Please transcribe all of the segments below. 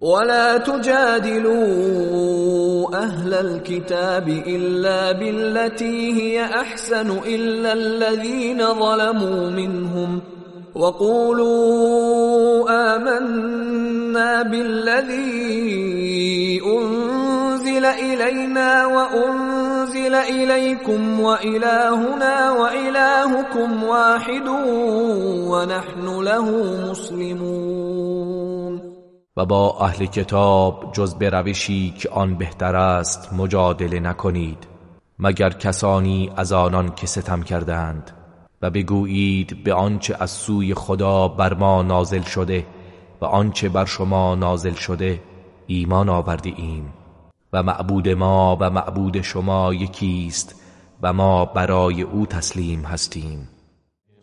ولا تجادلوا أهل الكتاب إلا بالتي هي أحسن إلا الذين ظلموا منهم وقولوا آمنا بالذي أنزل إلينا وأنزل إليكم وإلهنا وإلهكم واحد ونحن له مسلمون و با اهل کتاب جز به روشی که آن بهتر است مجادله نکنید مگر کسانی از آنان که ستم کردند. و بگویید به آنچه از سوی خدا بر ما نازل شده و آنچه بر شما نازل شده ایمان آوردی ایم. و معبود ما و معبود شما یکیست و ما برای او تسلیم هستیم.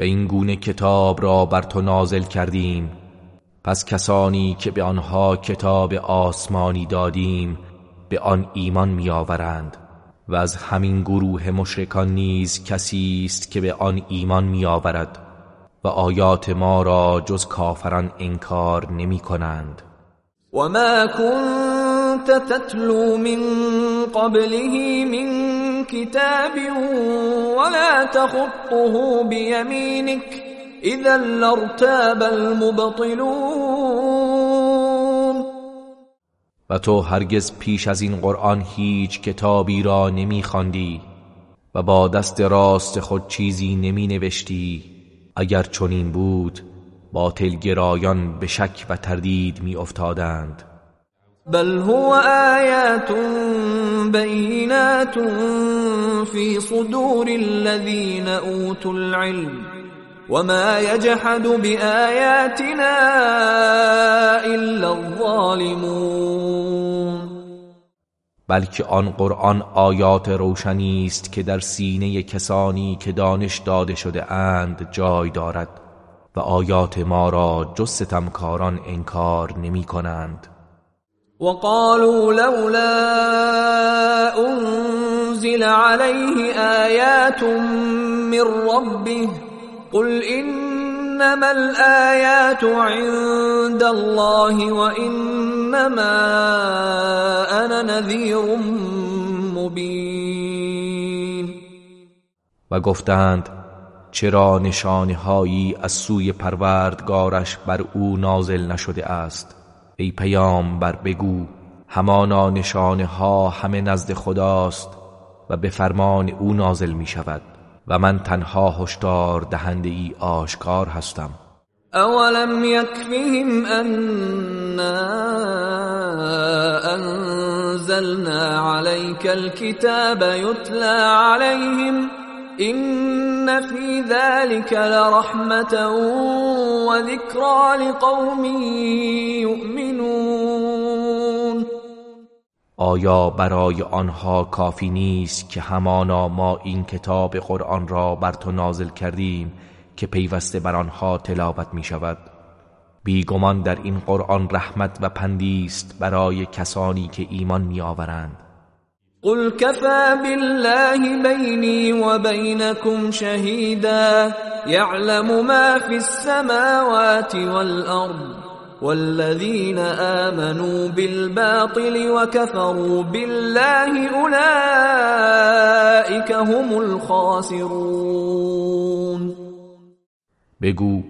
و این گونه کتاب را بر تو نازل کردیم. پس کسانی که به آنها کتاب آسمانی دادیم به آن ایمان میآورند. و از همین گروه مشرکان نیز کسی است که به آن ایمان میآورد و آیات ما را جز کافران انکار نمی کنند و ما كنت تتلو من قبله من كتاب ولا تخطه بيمينك اذا لارتاب المبطلون. و تو هرگز پیش از این قرآن هیچ کتابی را نمیخواندی و با دست راست خود چیزی نمی نوشتی اگر چنین بود باطل گرایان به شک و تردید می افتادند بل هو آیات بینات فی صدور الذین اوتوا العلم وما يجحد بآياتنا الا الظالمون. بلکه آن قرآن آیات روشنی است که در سینه کسانی که دانش داده شده اند جای دارد و آیات ما را جز ستمکاران انکار نمی کنند. وقالوا لولا انزل عليه آيات من ربه قل انما الآيات عند الله وانما انا نذير مبين. و گفتند چرا نشانه هایی از سوی پروردگارش بر او نازل نشده است؟ ای بر بگو همانا نشانه ها همه نزد خداست و به فرمان او نازل می شود و من تنها هشدار دهنده ای آشکار هستم. اولم یکفهم انا انزلنا عليك الكتاب يتلى عليهم ان في ذلك لرحمه وذكرى لقوم يؤمنون. آیا برای آنها کافی نیست که همانا ما این کتاب قرآن را بر تو نازل کردیم که پیوسته بر آنها تلاوت می شود؟ بیگمان در این قرآن رحمت و پندی است برای کسانی که ایمان می آورند قل كفى بالله بيني وبينكم شهيدا. يعلم ما في السماوات والأرض والذين آمنوا بالباطل وكفروا بالله أولئك هم الخاسرون. بگو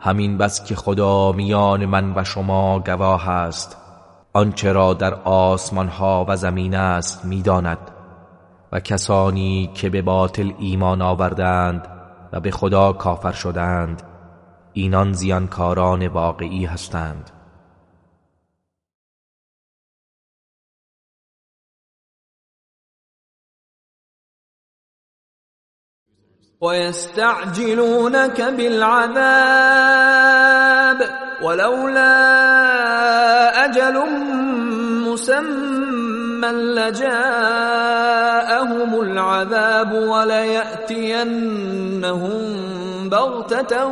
همین بس که خدا میان من و شما گواه است. آنچه را در آسمان ها و زمین است می‌داند و کسانی که به باطل ایمان آوردند و به خدا کافر شدند اینان زیانکاران واقعی هستند. ويستعجلونك بالعذاب ولولا أجل مسمى لجاءهم العذاب وليأتينهم بغتة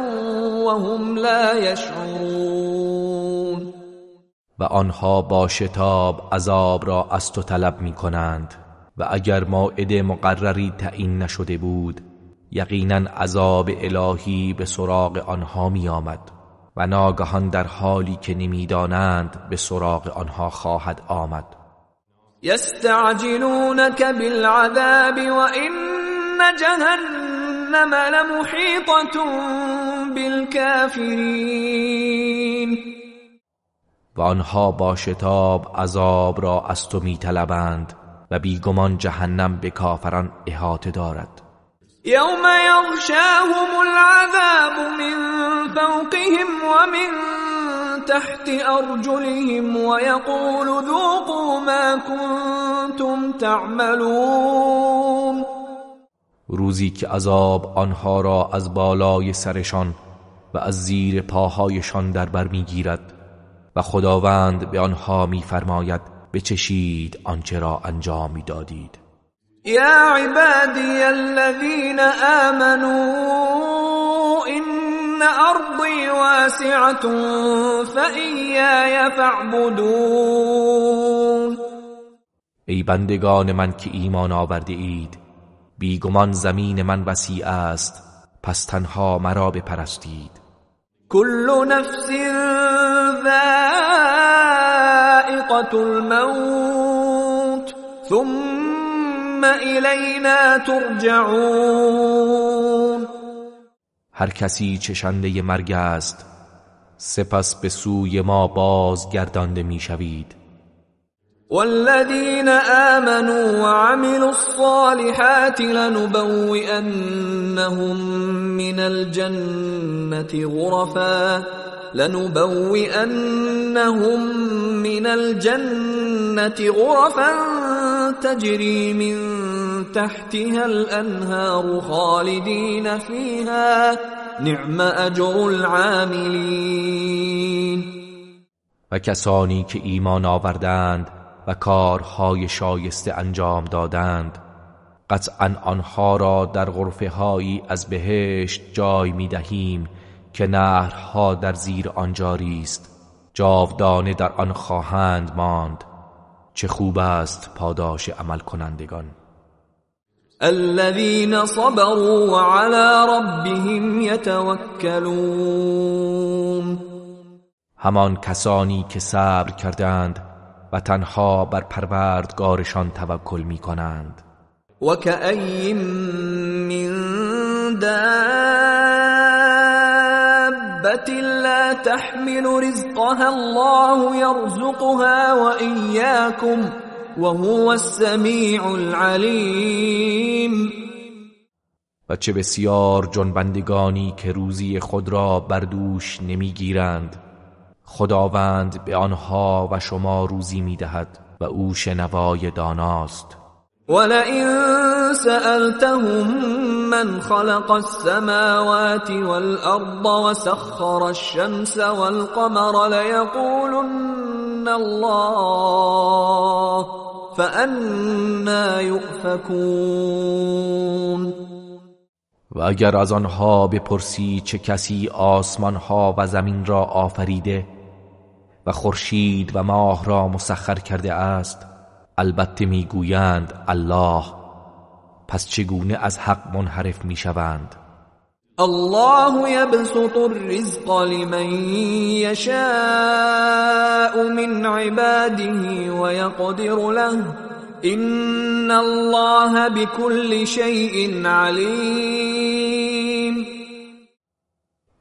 وهم لا يشعرون. و آنها با شتاب عذاب را از تو طلب می کنند و اگر موعد مقرری تعیین نشده بود یقینا عذاب الهی به سراغ آنها می آمد و ناگهان در حالی که نمی‌دانند به سراغ آنها خواهد آمد. یستعجلونک بالعذاب و این جهنم لمحیطة بالكافرین و آنها با شتاب عذاب را از تو میطلبند و بیگمان جهنم به کافران احاطه دارد. يوم يغشاهم العذاب من فوقهم ومن تحت أرجلهم ويقول ذوقوا ما كنتم تعملون. روزی که عذاب آنها را از بالای سرشان و از زیر پاهایشان در بر می‌گیرد و خداوند به آنها میفرماید بچشید آنچه را انجام می‌دادید. يا عبادي الذين آمنوا إن أرضي واسعة فإياي فاعبدون. ای بندگان من که ایمان آورده اید بیگمان زمین من وسیع است پس تنها مرا بپرستید. كل نفس ذائقة الموت ثم الینا ترجعون. هر کسی چشنده مرگ است سپس به سوی ما باز گردانده می‌شوید. والذین آمنوا وعملوا الصالحات لنبوئنهم من الجنة غرفا. لنبوئنهم من الجنة غرفا تجري من تحتها الانهار خالدين فيها. نعم اجر العاملين. و کسانی که ایمان آوردند و کارهای شایسته انجام دادند قطعا آنها را در غرفه هایی از بهشت جای می دهیم که نهرها در زیر آن جاری است جاودانه در آن خواهند ماند چه خوب است پاداش عمل کنندگان الذين صبروا وعلى ربهم يتوكلون. همان کسانی که صبر کردند و تنها بر پروردگارشان توکل می کنند و من لا تحمل رزقها الله يرزقها وإياكم وهو السميع العليم و چه بسیار جنبندگانی که روزی خود را بر دوش نمی‌گیرند. خداوند به آنها و شما روزی می‌دهد و او شنوای داناست. ولئن سألتهم من خلق السماوات والأرض وسخر الشمس والقمر ليقولن الله فأنا يؤفكون. و اگر از آنها بپرسی چه کسی آسمان ها و زمین را آفریده و خورشید و ماه را مسخر کرده است البته می‌گویند الله. پس چگونه از حق منحرف می‌شوند؟ الله يبسط الرزق لمن يشاء من عباده ويقدر له. ان الله بكل شيء عليم.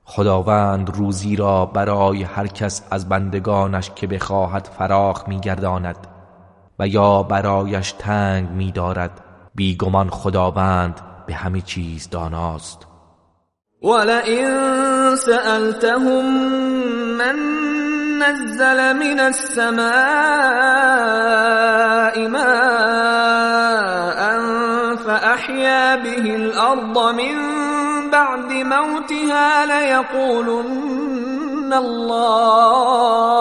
خداوند روزی را برای هر کس از بندگانش که بخواهد فراخ میگرداند. و یا برایش تنگ می دارد. بیگمان خداوند به همه چیز داناست. ولئن سألتهم من نزل من السماء ماء فأحيا به الأرض من بعد موتها ليقولن الله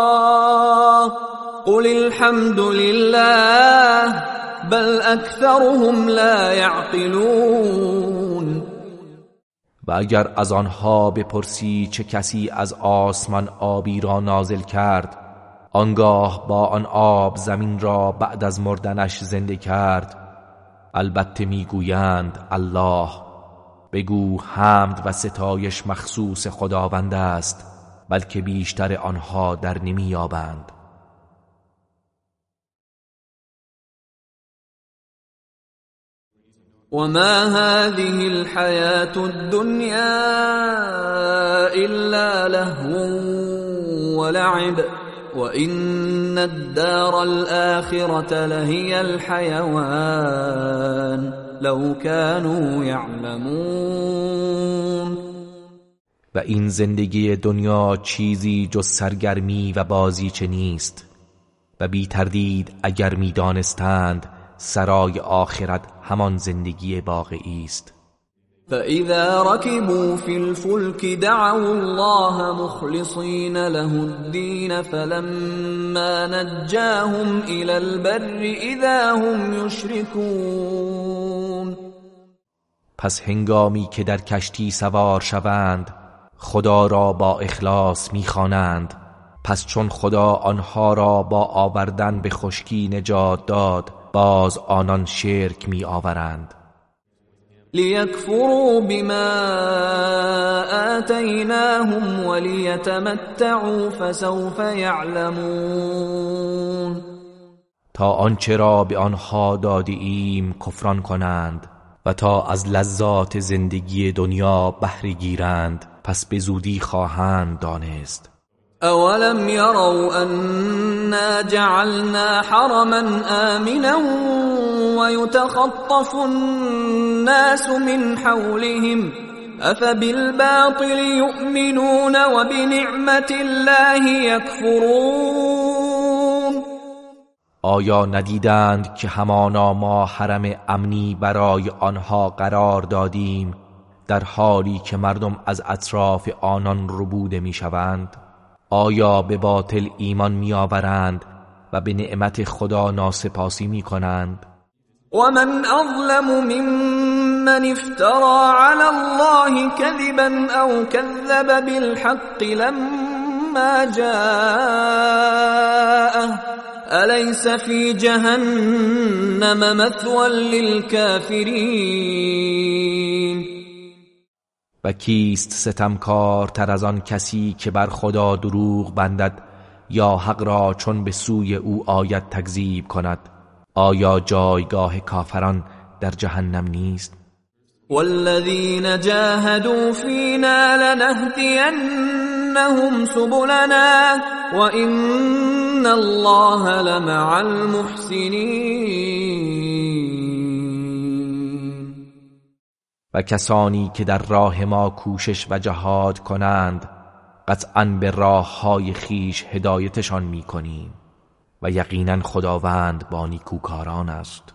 قل الحمد لله بل اکثرهم لا يعقلون و اگر از آنها بپرسی چه کسی از آسمان آبی را نازل کرد آنگاه با آن آب زمین را بعد از مردنش زنده کرد البته می‌گویند الله بگو حمد و ستایش مخصوص خداوند است بلکه بیشتر آنها در نمییابند. وما هذه الحياة الدنيا إلا لهو ولعب وإن الدار الآخرة لهي الحيوان لو كانوا يعلمون و این زندگی دنیا چیزی جز سرگرمی و بازیچه نیست و بی تردید اگر می دانستند سرای آخرت همان زندگی واقعی است. فاذا ركبوا في الفلك دعوا الله مخلصين له الدين فلما نجاهم الى البر اذا هم يشركون. پس هنگامی که در کشتی سوار شوند خدا را با اخلاص می‌خوانند. پس چون خدا آنها را با آوردن به خشکی نجات داد باز آنان شرک می آورند لیکفروا بما آتیناهم ولیتمتعوا فسوف یعلمون. تا آنچه را به آنها دادیم کفران کنند و تا از لذات زندگی دنیا بهره گیرند پس به زودی خواهند دانست. اولم يروا انا جعلنا حرما امنا ويتخطف الناس من حولهم افبالباطل يؤمنون وبنعمه الله يكفرون؟ آیا ندیدند که همانا ما حرم امنی برای آنها قرار دادیم در حالی که مردم از اطراف آنان ربوده می‌شوند؟ آیا به باطل ایمان میآورند و به نعمت خدا ناسپاسی می کنند ومن اظلم ممن افترى على الله كذبا او كذب بالحق لما جاءه. اليس في جهنم مثوى للكافرين؟ و کیست ستمکار تر از آن کسی که بر خدا دروغ بندد یا حق را چون به سوی او آید تکذیب کند؟ آیا جایگاه کافران در جهنم نیست؟ والذین جاهدوا فینا لنهدینهم سبلنا وان الله لمع المحسنین. و کسانی که در راه ما کوشش و جهاد کنند قطعا به راه های خیش هدایتشان می کنیم و یقینا خداوند با نیکوکاران است.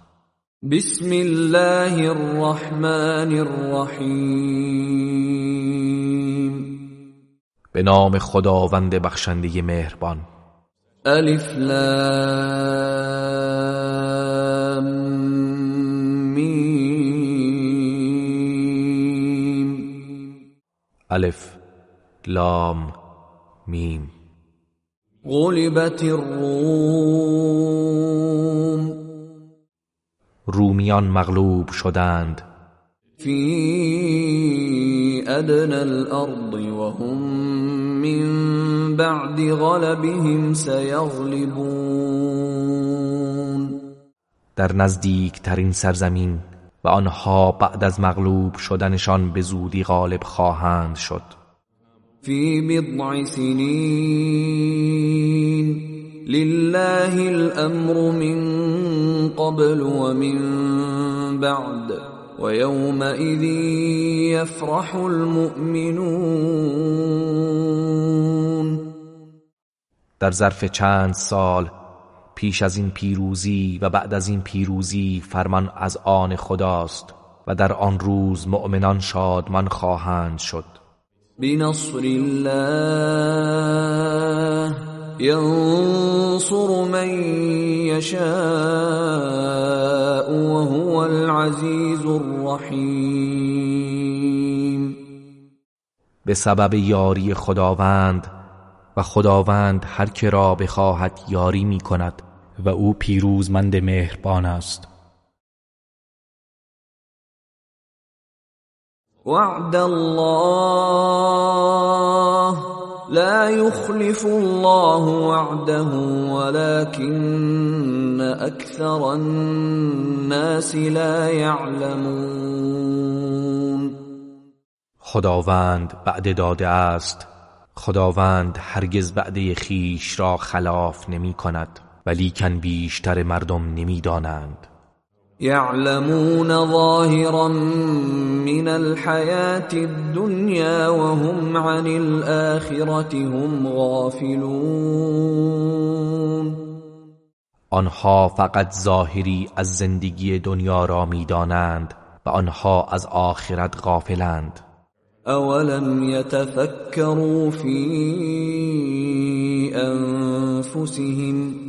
بسم الله الرحمن الرحیم. به نام خداوند بخشنده مهربان. الف لام. الف لام میم غلبت الروم. رومیان مغلوب شدند. فی ادنى الارض وهم من بعد غلبهم سيغلبون. در نزدیک ترین سرزمین و آنها بعد از مغلوب شدنشان به زودی غالب خواهند شد. فی بضع سنین لله الامر من قبل و من بعد ويومئذ يفرح المؤمنون. در ظرف چند سال پیش از این پیروزی و بعد از این پیروزی فرمان از آن خداست و در آن روز مؤمنان شادمان خواهند شد. بنصر الله ينصر من يشاء وهو العزيز الرحیم به سبب یاری خداوند و خداوند هر که را بخواهد یاری می کند و او پیروزمند مهربان است. وعد الله لا يخلف الله وعده ولكن اكثر الناس لا يعلمون. خداوند بعد داده است. خداوند هرگز بعد خیش را خلاف نمی کند. ولیکن بیشتر مردم نمی‌دانند. يعلمون ظاهرا من الحياة الدنيا وهم عن الآخرة هم غافلون. آنها فقط ظاهری از زندگی دنیا را می‌دانند و آنها از آخرت غافلند. اولم يتفكروا في انفسهم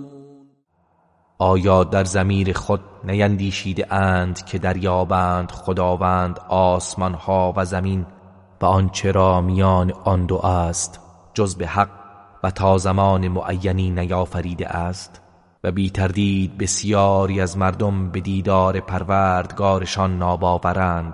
آیا در زمیر خود نیندیشیده اند که دریابند خداوند آسمان ها و زمین و آنچه را میان آن دو است جز به حق و تا زمان معینی نیافریده است؟ و بی تردید بسیاری از مردم به دیدار پروردگارشان ناباورند.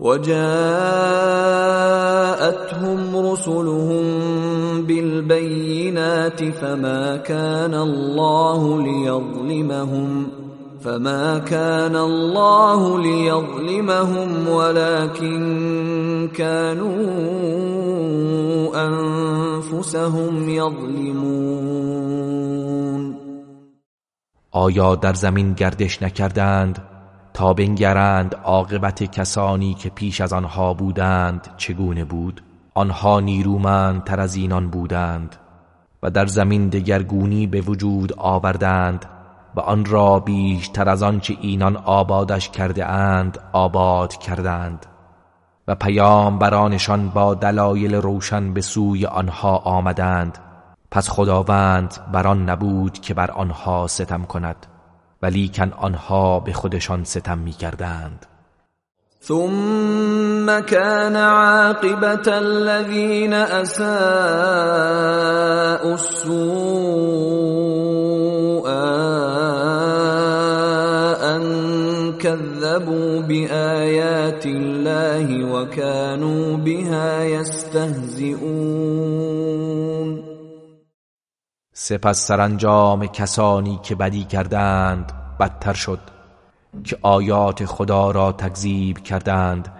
وجاءتهم رسلهم بالبينات فما كان الله ليظلمهم فما كان الله ليظلمهم ولكن كانوا انفسهم يظلمون. آیا در زمین گردش نکردند؟ تا بنگرند عاقبت کسانی که پیش از آنها بودند چگونه بود؟ آنها نیرومندتر از اینان بودند و در زمین دگرگونی به وجود آوردند و آن را بیشتر از آنچه اینان آبادش کرده اند آباد کردند و پیام برانشان با دلایل روشن به سوی آنها آمدند. پس خداوند بر آن نبود که بر آنها ستم کند. ولیکن آنها به خودشان ستم می کردند ثم كان عاقبة الذين أساءوا السوء أن كذبوا بآيات الله وكانوا بها يستهزئون. سپس سرانجام کسانی که بدی کردند بدتر شد که آیات خدا را تکذیب کردند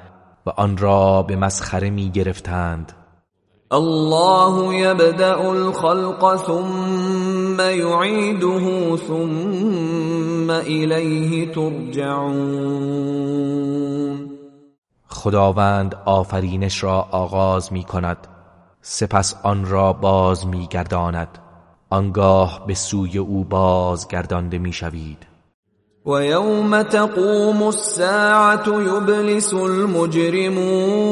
و آن را به مسخره می گرفتند. الله يبدأ الخلق ثم يعيده ثم إليه ترجعون. خداوند آفرینش را آغاز می کند سپس آن را باز می گرداند. آنگاه به سوی او بازگردانده می‌شوید. و یوم تقوم الساعت یبلس المجرمون.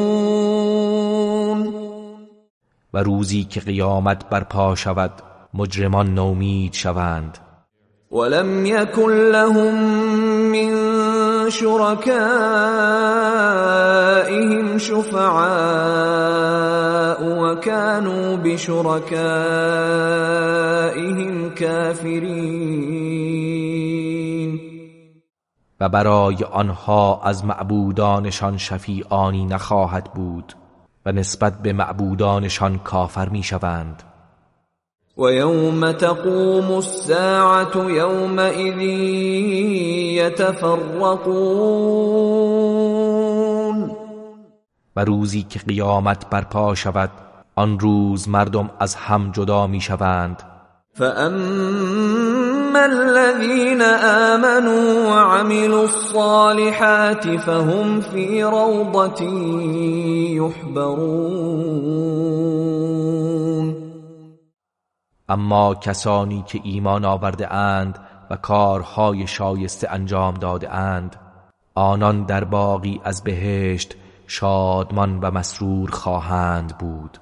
و روزی که قیامت برپا شود مجرمان نومید شوند. ولم يكن لهم من شركائهم شفعاء وكانوا بشركائهم كافرين. و برای آنها از معبودانشان شفیعانی نخواهد بود و نسبت به معبودانشان کافر می‌شوند. ويوم تقوم الساعة يومئذ يتفرقون. و روزی که قیامت برپا شود آن روز مردم از هم جدا می شوند فأما الذين آمنوا وعملوا الصالحات فهم في روضة يحبرون. اما کسانی که ایمان آورده اند و کارهای شایسته انجام داده اند آنان در باقی از بهشت شادمان و مسرور خواهند بود.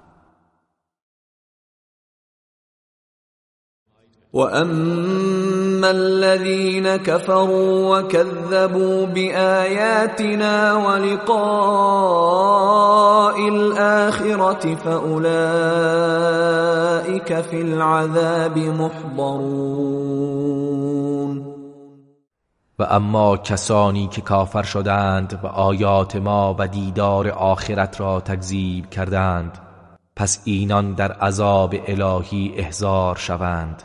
الذين كفروا وكذبوا باياتنا ولقاء الاخره فاولئك في العذاب محضرون و اما کسانی که کافر شدند و آیات ما و دیدار آخرت را تکذیب کردند پس اینان در عذاب الهی احضار شوند.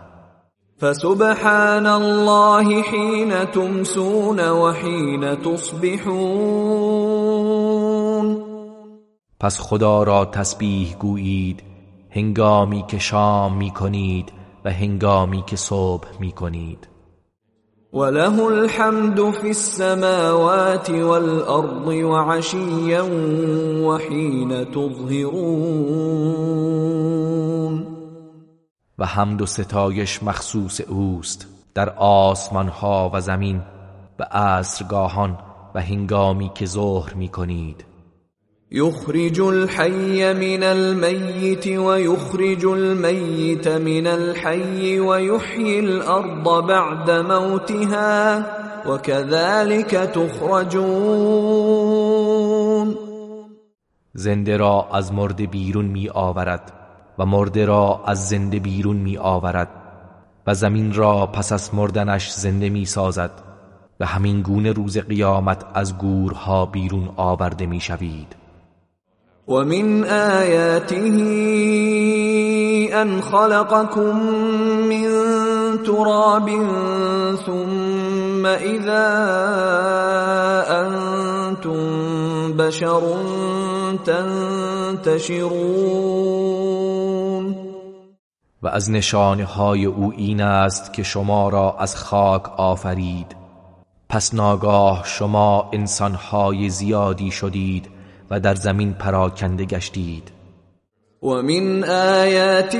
فسبحان الله حين تمسون وحين تصبحون. پس خدا را تسبیح گویید هنگامی که شام می کنید و هنگامی که صبح می کنید وله الحمد في السماوات والأرض وعشيا وحين تظهرون. و حمد و ستایش مخصوص اوست. در آسمان ها و زمین و عصرگاهان و هنگامی که ظهر می کنید يخرج الحي من الميت ويخرج الميت من الحي ويحيي الأرض بعد موتها وكذلك تخرجون. زنده را از مرده بیرون می آورد و مرده را از زنده بیرون می آورد و زمین را پس از مردنش زنده می سازد و همین گونه روز قیامت از گورها بیرون آورده می شوید. ومن آياته أن خلقكم من تراب ثم إذا أنتم بشر تنتشرون. و از نشانه های او این است که شما را از خاک آفرید. پس ناگاه شما انسانهای زیادی شدید و در زمین پراکنده گشتید. و من آیاته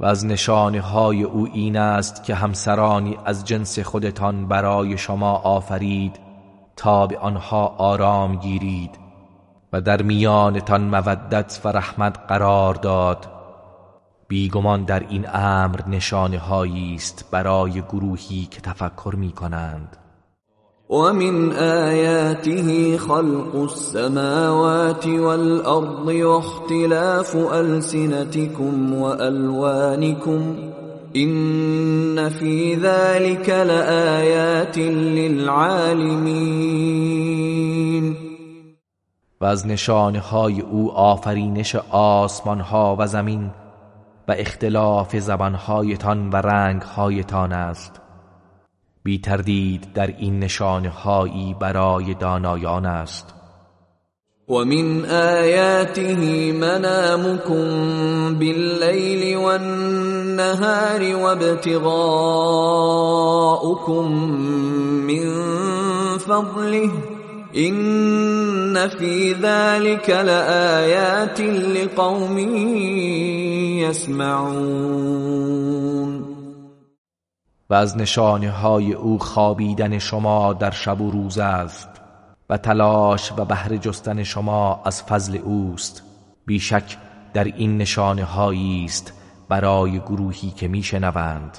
و از نشانه های او این است که همسرانی از جنس خودتان برای شما آفرید تا به آنها آرام گیرید و در میانتان مودت و رحمت قرار داد. بیگمان در این امر نشانه است برای گروهی که تفکر می کنند ومن آياته خلق السماوات والأرض واختلاف ألسنتكم وألوانكم إن في ذلك لآيات للعالمين. و از نشانه های او آفرینش آسمان ها و زمین و اختلاف زبان هایتان و رنگ هایتان است. بی تردید در این نشانه هایی برای دانایان است. ومن آياته منامكم بالليل والنهار النهار وابتغاؤكم من فضله. ان في ذلك لآیات لقوم یسمعون. و از نشانه های او خوابیدن شما در شب و روز است و تلاش و بهر جستن شما از فضل اوست. بیشک در این نشانه هایی است برای گروهی که میشنوند.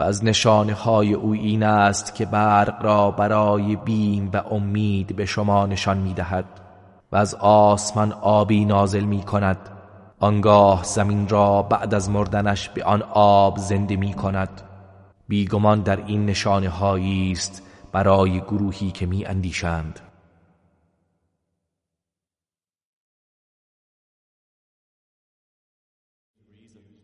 و از نشانه های او این است که برق را برای بیم و امید به شما نشان می دهد و از آسمان آبی نازل می کند آنگاه زمین را بعد از مردنش به آن آب زنده می کند بیگمان در این نشانه است برای گروهی که می اندیشند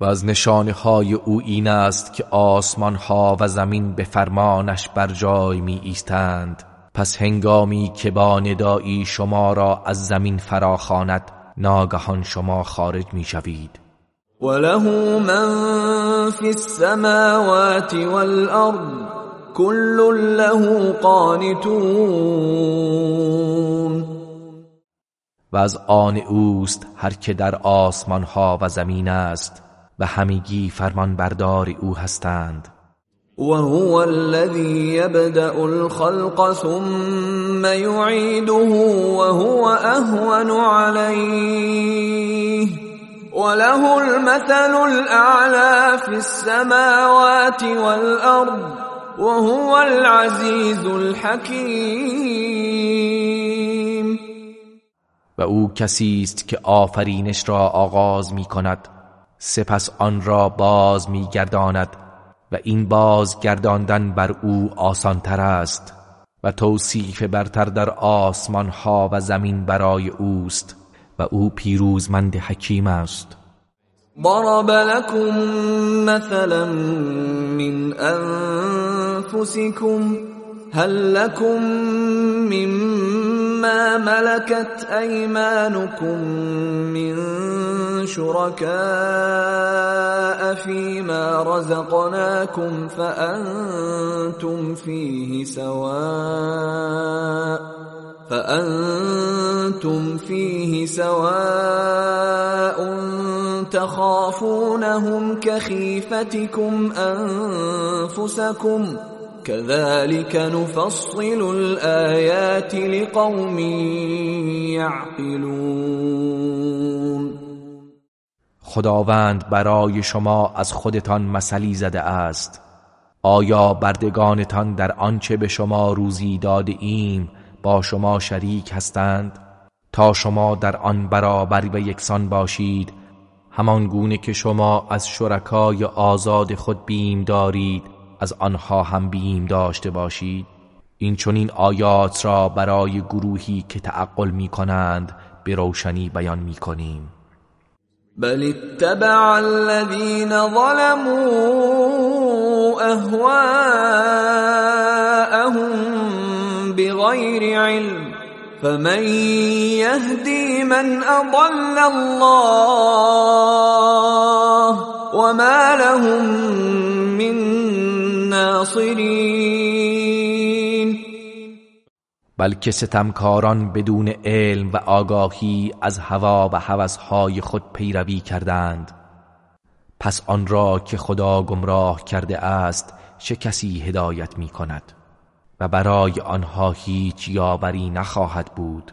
و از نشانه های او این است که آسمان ها و زمین به فرمانش بر جای می ایستند پس هنگامی که با ندایی شما را از زمین فراخواند ناگهان شما خارج می شوید وله من في السماوات والأرض كل له قانتون. و از آن اوست هر که در آسمان ها و زمین است. و همگی فرمان بردار او هستند. وهو الذي يبدأ الخلق ثم يعيده وهو أهون عليه. وله المثل الأعلى في السماوات والأرض وهو العزيز الحكيم. و او کسی است که آفرینش را آغاز می کند سپس آن را باز می گرداند و این باز گرداندن بر او آسانتر است و توصیف برتر در آسمان ها و زمین برای اوست و او پیروزمند حکیم است. ضرب لكم مثلا من انفسكم هل لكم مما ملكت أيمانكم من شركاء فيما رزقناكم فأنتم فيه سواء فأنتم فيه سواء تخافونهم كخيفتكم أنفسكم كذلك نفصل الآيات لقوم يعقلون. خداوند برای شما از خودتان مثلی زده است. آیا بردگانتان در آنچه به شما روزی داده ایم با شما شریک هستند؟ تا شما در آن برابر و یکسان باشید همان گونه که شما از شرکای آزاد خود بیم دارید از آنها هم بیم داشته باشید. این چنین آیات را برای گروهی که تعقل می کنند به روشنی بیان می کنیم. بل اتبع الذين ظلموا اهواءهم بغير علم فمن يهدي من اضل الله وما لهم من ناصرين بلکه ستمکاران بدون علم و آگاهی از هوا و هوسهای خود پیروی کردند. پس آن را که خدا گمراه کرده است چه کسی هدایت می کند و برای آنها هیچ یاوری نخواهد بود.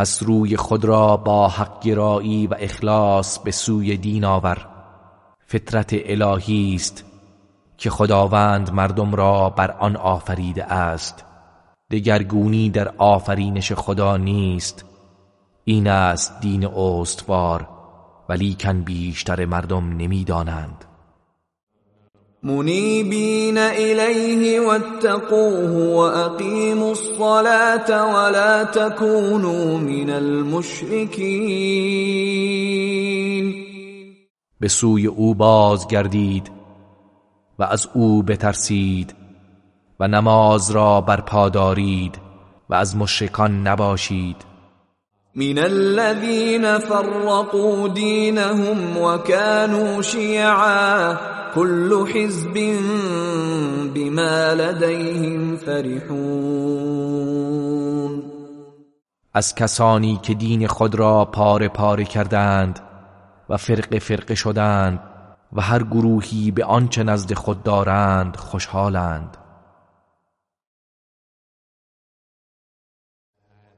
پس روی خود را با حق گرایی و اخلاص به سوی دین آور. فطرت الهی است که خداوند مردم را بر آن آفریده است. دگرگونی در آفرینش خدا نیست. این است دین استوار ولیکن بیشتر مردم نمی‌دانند. منیبین الیه واتقوه واقیموا الصلاة ولا تكونوا من المشرکین به سوی او بازگردید و از او بترسید و نماز را برپا دارید و از مشرکان نباشید. من الذين فرقوا دينهم وكانوا شيعا. كل حزب بما لديهم فرحون. از کسانی که دین خود را پاره پاره کردند و فرق فرق شدند و هر گروهی به آنچه نزد خود دارند خوشحالند.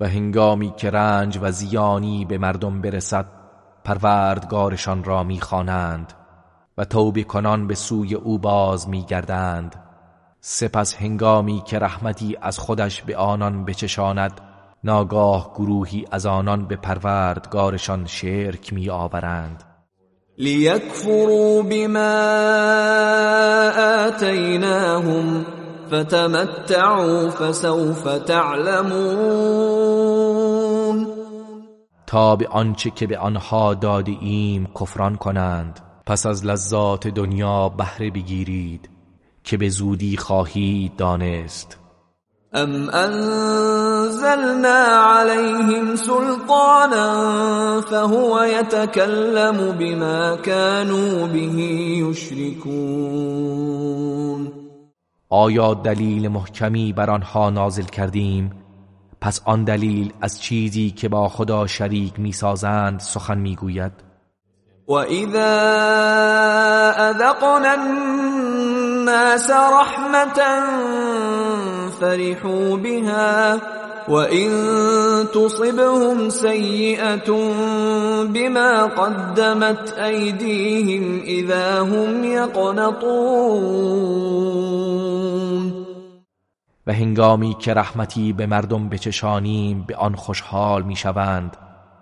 و هنگامی که رنج و زیانی به مردم برسد پروردگارشان را می‌خوانند و توبه کنان به سوی او باز میگردند. سپس هنگامی که رحمتی از خودش به آنان بچشاند ناگاه گروهی از آنان به پروردگارشان شرک می آورند لیکفروا بما آتیناهم فتمتعوا فسوف تعلمون. تا به آنچه که به آنها داده ایم کفران کنند پس از لذات دنیا بهره بگیرید که به زودی خواهید دانست. ام انزلنا عليهم سلطانا فهو يتكلم بما كانوا به يشركون آیا دلیل محکمی بر آنها نازل کردیم؟ پس آن دلیل از چیزی که با خدا شریک می‌سازند سخن می‌گوید؟ و اذا اذقنا الناس رحمتا فرحوا بها وَإِن تُصِبْهُمْ سَيِّئَةٌ بِمَا قَدَّمَتْ أَيْدِيهِمْ إِذَا هُمْ يَقْنَطُونَ. و هنگامی که رحمتی به مردم بچشانیم به آن خوشحال می‌شوند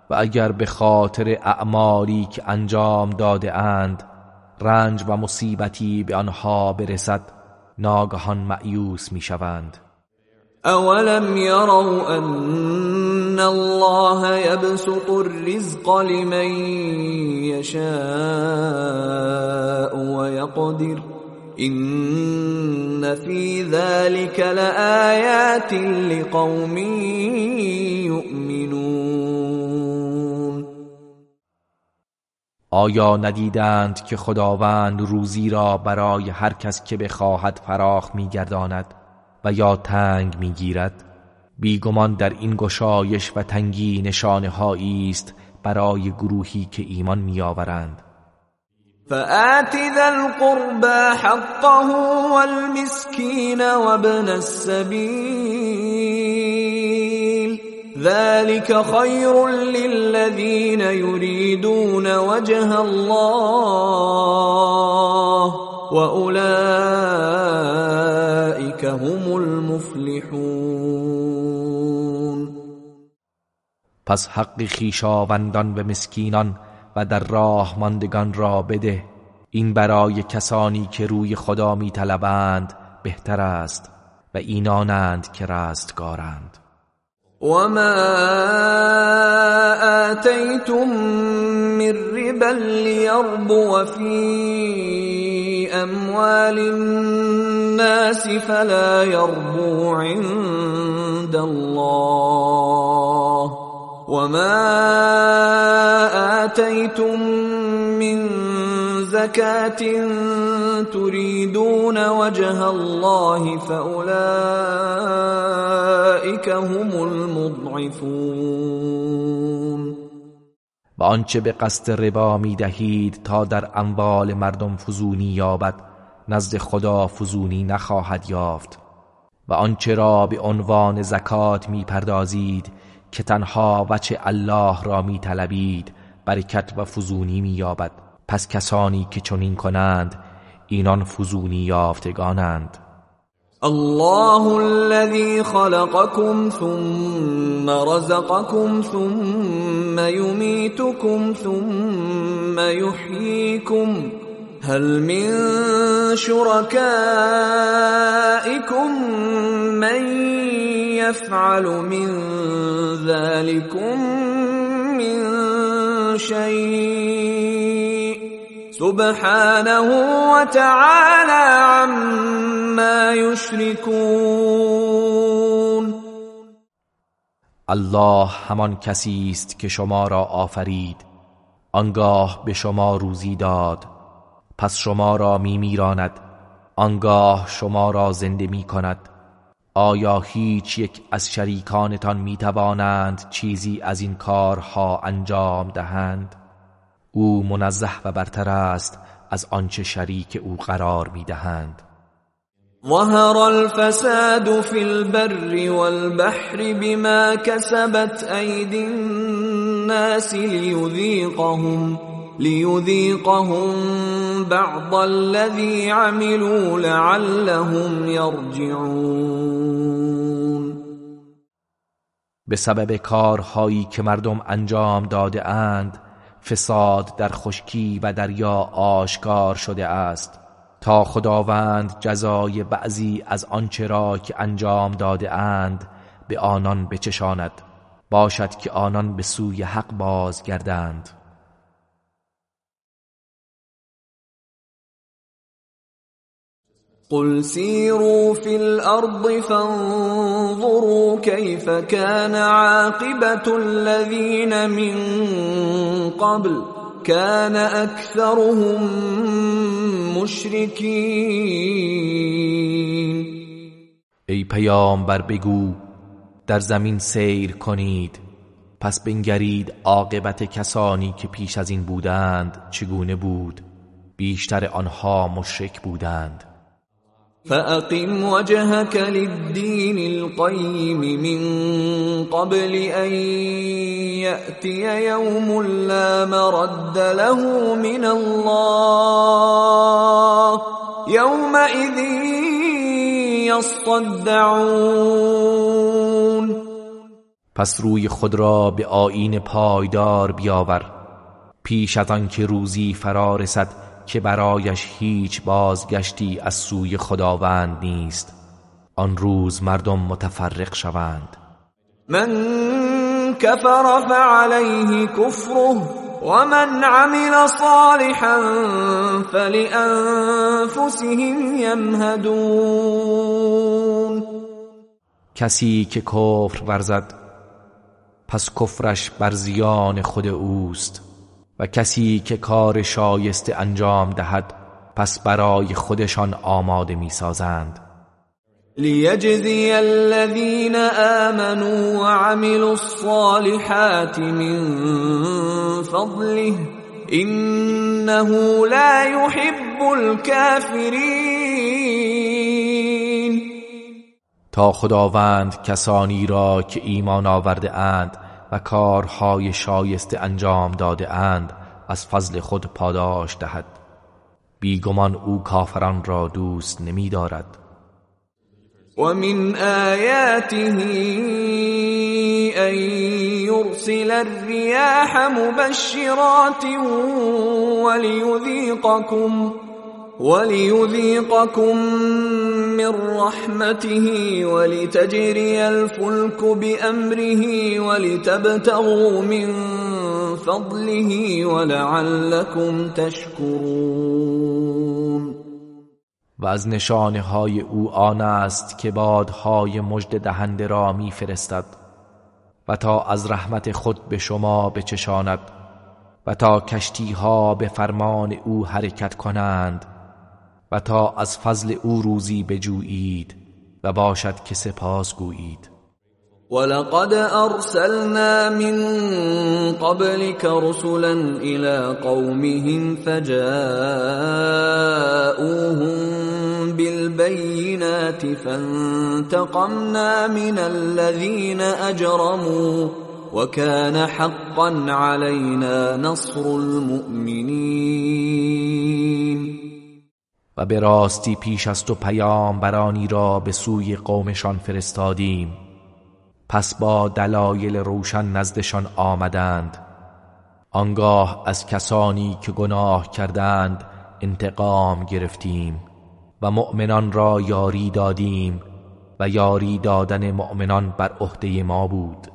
و اگر به خاطر اعمالی که انجام داده اند رنج و مصیبتی به آنها برسد ناگهان معیوس می‌شوند. اولم يروا ان الله يبسط الرزق لمن يشاء ويقدر ان في ذلك لآيات لقوم يؤمنون آیا ندیدند که خداوند روزی را برای هر کس که بخواهد فراخ میگرداند و یا تنگ می‌گیرد؟ بیگمان در این گشایش و تنگی نشانه است برای گروهی که ایمان میآورند. فآت ذا القربى حقه والمسكين وابن السبيل. ذلك خير للذين يريدون وجه الله واولئك هم المفلحون. پس حق خیشاوندان و مسکینان و در راه ماندگان را بده. این برای کسانی که روی خدا می طلبند بهتر است و اینانند که رستگارند. وما آتيتم من ربا ليربو في اموال الناس فلا يربو عند الله وما آتيتم من زكاة تريدون وجه الله فأولئك هم المضعفون و آنچه به قصد ربا می دهید تا در اموال مردم فزونی یابد نزد خدا فزونی نخواهد یافت. و آنچه را به عنوان زکات می پردازید که تنها وچه الله را می طلبید برکت و فزونی می یابد پس کسانی که چنین کنند اینان فزونی یافتگانند. الله الذي خلقكم ثم رزقكم ثم يميتكم ثم يحييكم. هل من شركائكم من يفعل من ذلكم من شيء؟ سبحانه وتعالى عما يشركون. الله همان کسی است که شما را آفرید. آنگاه به شما روزی داد. پس شما را می میراند. آنگاه شما را زنده می کند. آیا هیچ یک از شریکانتان می توانند چیزی از این کارها انجام دهند؟ او منزه و برتر است از آنچه شریک او قرار می دهند ظهر الفساد في البر والبحر بما كسبت أيدي الناس ليذيقهم ليذيقهم بعض الذي عملوا لعلهم يرجعون به سبب کارهایی که مردم انجام داده اند فساد در خشکی و دریا آشکار شده است تا خداوند جزای بعضی از آنچه را که انجام داده اند به آنان بچشاند. باشد که آنان به سوی حق بازگردند. قل سيروا في الارض فانظروا كيف كان عاقبه الذين من قبل كان اكثرهم مشركين ای پیامبر بگو در زمین سیر کنید پس بنگرید عاقبت کسانی که پیش از این بودند چگونه بود؟ بیشتر آنها مشرک بودند. فأقم وجهك للدين القيم من قبل أن يأتي يوم لا مرد له من الله يومئذ يصدعون. پس روی خود را به آین پایدار بیاور. پیش از آنکه روزی فرا رسد که برایش هیچ بازگشتی از سوی خداوند نیست. آن روز مردم متفرق شوند. من کفر فعليه کفره ومن عمل صالحا فلانفسهم یمهدون. کسی که کفر ورزد پس کفرش بر زیان خود اوست. و کسی که کار شایسته انجام دهد پس برای خودشان آماده می سازند لیجزی الذین آمنوا وعملوا الصالحات من فضله انه لا يحب الكافرین. تا خداوند کسانی را که ایمان آورده اند و کارهای شایسته انجام داده اند از فضل خود پاداش دهد. بیگمان او کافران را دوست نمی دارد. ومن آياته أن يرسل الرياح مبشرات وليذيقكم وليذيقكم من رحمته ولتجري الفلك بأمره ولتبتغوا من فضله ولعلكم تشكرون. و از نشانه های او آن است که بادهای مجد دهنده را میفرستد و تا از رحمت خود به شما بچشاند و تا کشتی ها به فرمان او حرکت کنند و تا از فضل او روزی بجویید و باشد که سپاس گویید. ولقد ارسلنا من قبلك رسلا الى قومهم فجاءوهم بالبينات فانتقمنا من الذين اجرموا وكان حقا علينا نصر المؤمنين. و به راستی پیش از تو برانی را به سوی قومشان فرستادیم. پس با دلایل روشن نزدشان آمدند. آنگاه از کسانی که گناه کردند انتقام گرفتیم و مؤمنان را یاری دادیم و یاری دادن مؤمنان بر عهده ما بود.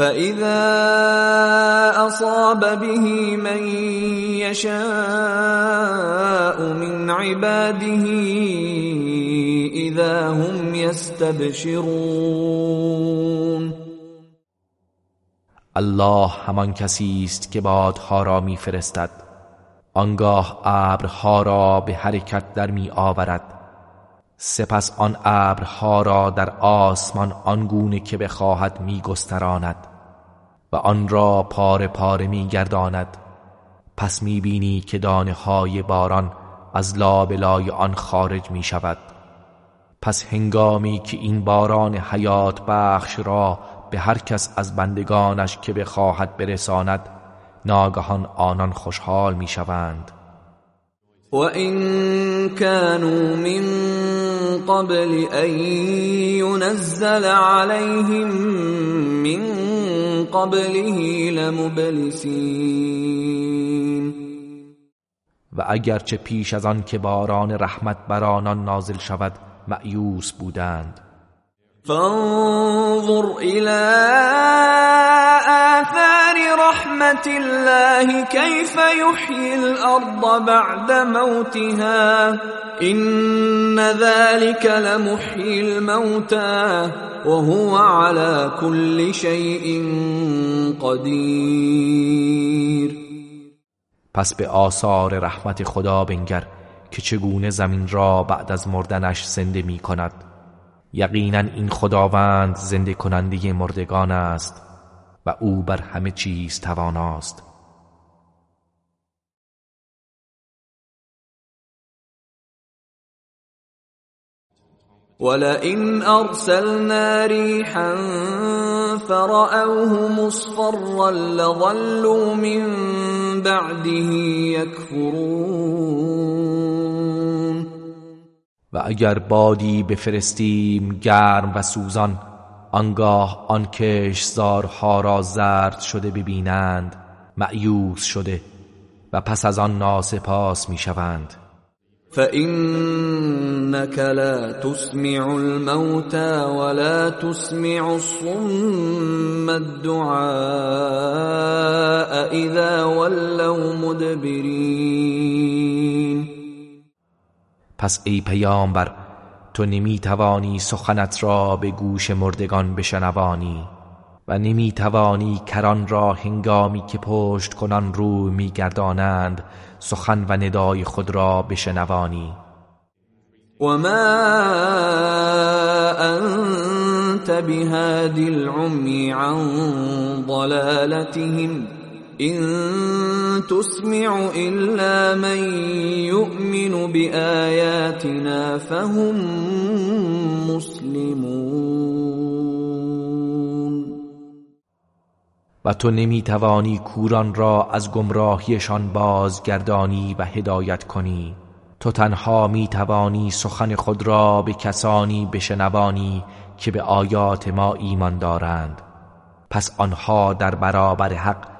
فاذا اصاب به من يشاء من عباده اذا هم يستبشرون الله همان کسی است که بادها را میفرستد. آنگاه ابرها را به حرکت در می آورد. سپس آن ابرها را در آسمان آنگونه که بخواهد می گستراند و آن را پاره پاره می گرداند. پس می بینی که دانه های باران از لابلای آن خارج می شود. پس هنگامی که این باران حیات بخش را به هر کس از بندگانش که بخواهد برساند ناگهان آنان خوشحال می‌شوند و این كانوا من قبل ان ينزل عليهم من قبله لمبلسین و اگرچه پیش از آن که باران رحمت بر آنان نازل شود معیوس بودند. فانظر الى آثار رحمت الله كيف يحيي الارض بعد موتها. ان ذلك لمحيي الموتى وهو على كل شيء قدیر پس به آثار رحمت خدا بنگر که چگونه زمین را بعد از مردنش زنده می کند یقینا این خداوند زنده کننده مردگان است و او بر همه چیز تواناست. ولئن ارسلنا ريحا فرأوه مصفرا لظلوا من بعده يكفرون. و اگر بادی بفرستیم گرم و سوزان آنگاه آن کشزارها را زرد شده ببینند معیوس شده و پس از آن ناسپاس می‌شوند. فإنك لا تسمع الموتى ولا تسمع الصم الدعاء اذا ولوا مدبرین پس ای پیامبر تو نمی توانی سخنت را به گوش مردگان بشنوانی و نمی توانی کران را هنگامی که پشت کنان رو میگردانند سخن و ندای خود را بشنوانی. و ما انت بهاد العمي عن ضلالتهم إن تسمع إلا من يؤمن بآياتنا فهم مسلمون. و تو نمی توانی کوران را از گمراهیشان بازگردانی و هدایت کنی. تو تنها می توانی سخن خود را به کسانی بشنوانی که به آیات ما ایمان دارند. پس آنها در برابر حق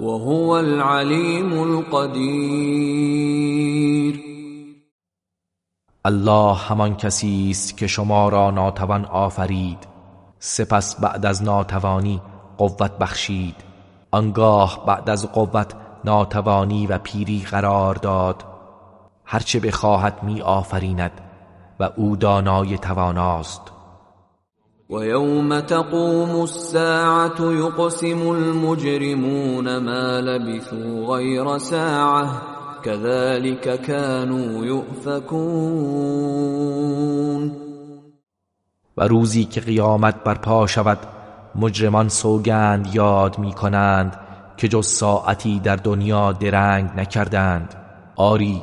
وهو العليم القدير. الله همان کسی است که شما را ناتوان آفرید. سپس بعد از ناتوانی قوت بخشید. آنگاه بعد از قوت ناتوانی و پیری قرار داد. هرچه بخواهد می آفریند و او دانای تواناست. و یوم تقوم الساعة يقسم المجرمون ما لبثوا غیر ساعه كذلك كانوا يؤفكون. و روزی که قیامت برپا شود مجرمان سوگند یاد می کنند که جز ساعتی در دنیا درنگ نکردند. آری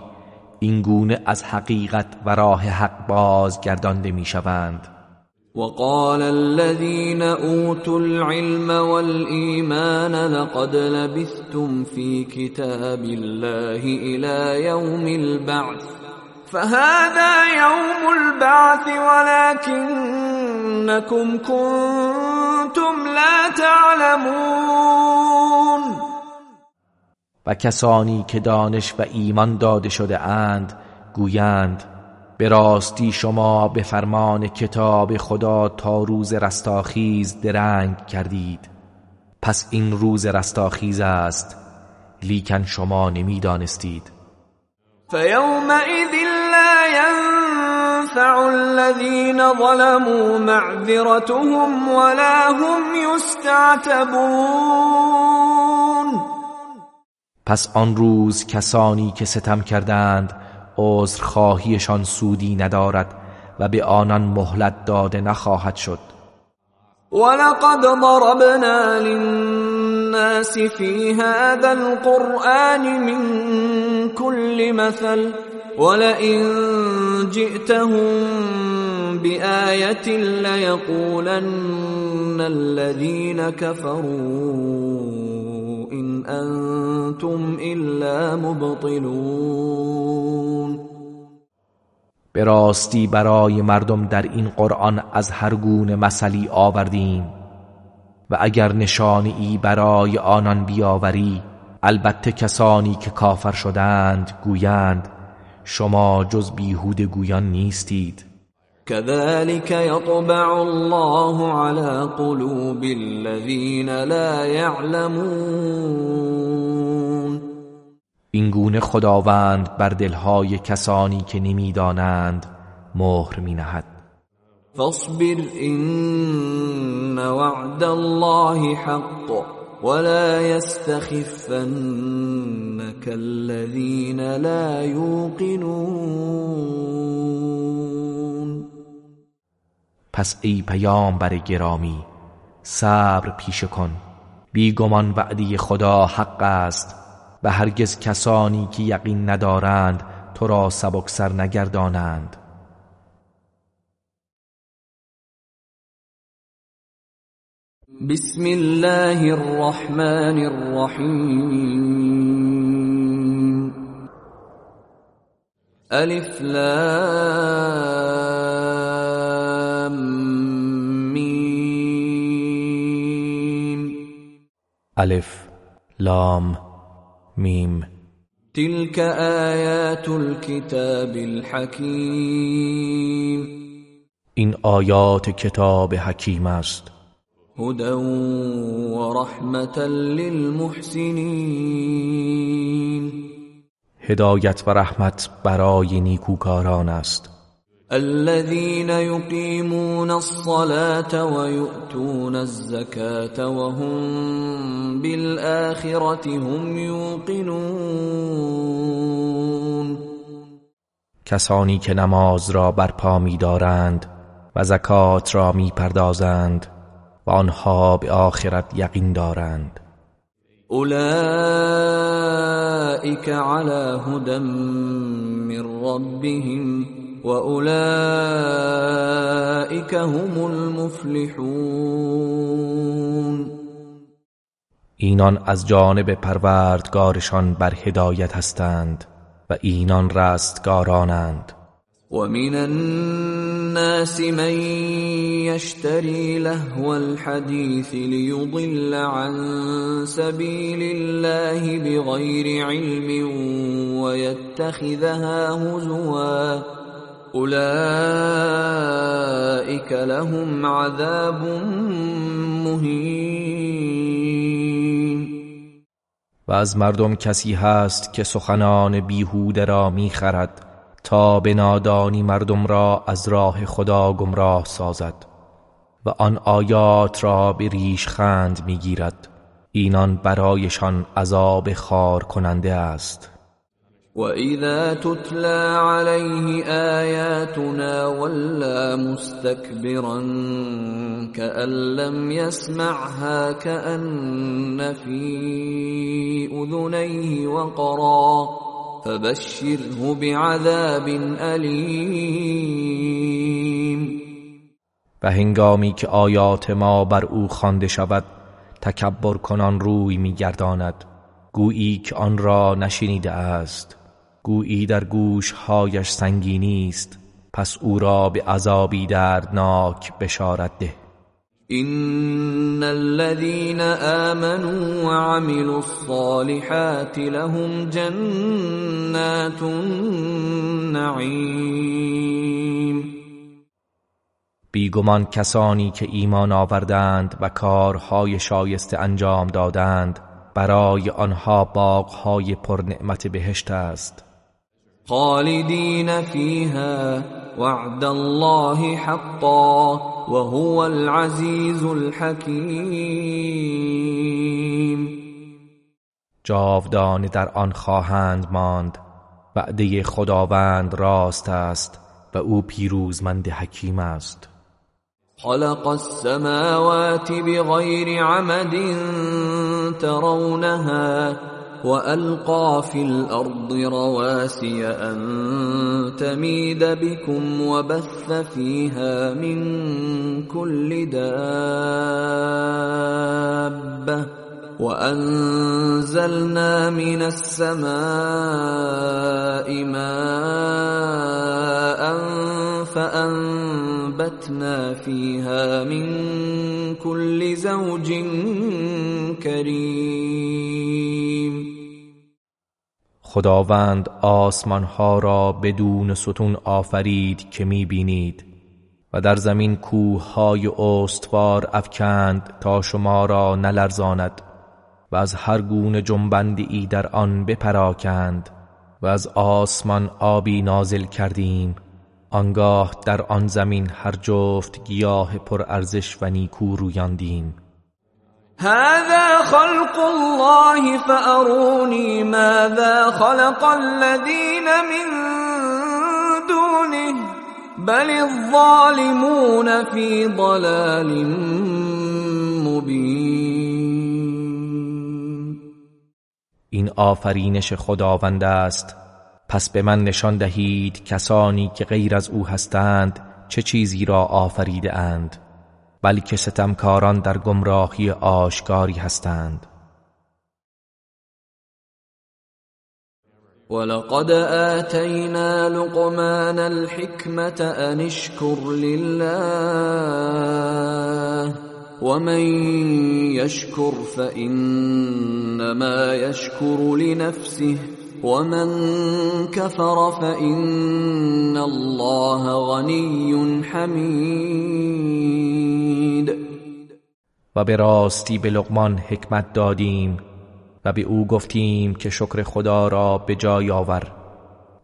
اینگونه از حقیقت و راه حق بازگردانده می شوند وقال الذين اوتوا العلم والايمان لقد لبثتم في كتاب الله الى يوم البعث. فهذا يوم البعث ولكنكم كنتم لا تعلمون. و کسانی که دانش و ایمان داده شده اند گویند به راستی شما به فرمان کتاب خدا تا روز رستاخیز درنگ کردید. پس این روز رستاخیز است لیکن شما نمی‌دانستید. فیومئذ لا ينفع الذين ظلموا معذرتهم ولا هم يستعتبون پس آن روز کسانی که ستم کردند خواهیشان سودی ندارد و به آنان مهلت داده نخواهد شد. ولقد ضربنا للناس في هذا القرآن من كل مثل ولئن جئتهم بآية ليقولن الذين كفروا. إن انتم الا مبطلون. به برای مردم در این قرآن از هر گونه مثلی آوردیم و اگر نشانی برای آنان بیاوری البته کسانی که کافر شدند گویند شما جز بیهود گویان نیستید. كذلك يطبع الله على قلوب الذين لا يعلمون. این گونه خداوند بر دلهای کسانی که نمی‌دانند مهر می نهد فاصبر ان وعد الله حق ولا يستخفنك الذين لا يوقنون. پس ای بر گرامی صبر پیشه کن. بیگمان وعدی خدا حق است. و هرگز کسانی که یقین ندارند تو را سبکسر نگردانند. بسم الله الرحمن الرحیم. الف لام. میم الف لام میم تلك آیات الكتاب الحکیم این آیات کتاب حکیم است. هدى ورحمة للمحسنين. هدایت و رحمت برای نیکوکاران است. الذين يقيمون الصلاة ويؤتون الزكاة وهم بالآخرة هم يوقنون. کسانی که نماز را برپا می دارند و زکات را می پردازند و آنها به آخرت یقین دارند. اولئك على هدى من ربهم واولئك هم المفلحون اینان از جانب پروردگارشان بر هدایت هستند و اینان رستگارانند. ومن الناس من يشتري لهو الحديث ليضل عن سبيل الله بغير علم ويتخذها هزوا اولئك لهم عذاب مهین و از مردم کسی هست که سخنان بیهوده را می‌خرد تا به نادانی مردم را از راه خدا گمراه سازد و آن آیات را به ریش خند می‌گیرد. اینان برایشان عذاب خار کننده است. وَإِذَا تُتْلَى عَلَيْهِ آيَاتُنَا وَلَّى مُسْتَكْبِرًا كَأَن لَّمْ يَسْمَعْهَا كَأَنَّ فِي أُذُنَيْهِ وَقْرًا فَبَشِّرْهُ بِعَذَابٍ أَلِيمٍ و هنگامی که آیات ما بر او خوانده شود تکبر کنان روی میگرداند. گویی که آن را نشنیده است. گویی در گوشهایش سنگینی است پس او را به عذابی دردناک بشارت ده. إن الذين آمنوا وعملوا الصالحات لهم جنات النعيم بیگمان کسانی که ایمان آوردند و کارهای شایسته انجام دادند برای آنها باغهای پرنعمت بهشت است. خالدين فيها وعد الله حقا وهو العزيز الحكيم جاودانه در آن خواهند ماند وعده خداوند راست است و او پیروزمند حکیم است. خلق السماوات بغير عمد ترونها وألقى في الأرض رواسي أن تميد بكم وبث فيها من كل دابة وأنزلنا من السماء ماء فانبتنا فيها من كل زوج كريم. خداوند آسمان ها را بدون ستون آفرید که می بینید و در زمین کوه های استوار افکند تا شما را نلرزاند و از هر گونه جنبند ای در آن بپراکند و از آسمان آبی نازل کردیم. آنگاه در آن زمین هر جفت گیاه پر ارزش و نیکو رویاندیم. هذا خلق الله فأروني ماذا خلق الذين من دونه بل الظالمون في ضلال مبين. این آفرینش خداوند است. پس به من نشان دهید کسانی که غیر از او هستند چه چیزی را آفریده اند بلکه ستمکاران در گمراهی آشکاری هستند. ولقد آتينا لقمان الحكمة أن اشكر لله ومن يشكر فإنما يشكر لنفسه. ومن كفر فإن الله غني حميد. و به راستی به لقمان حکمت دادیم و به او گفتیم که شکر خدا را به جای آور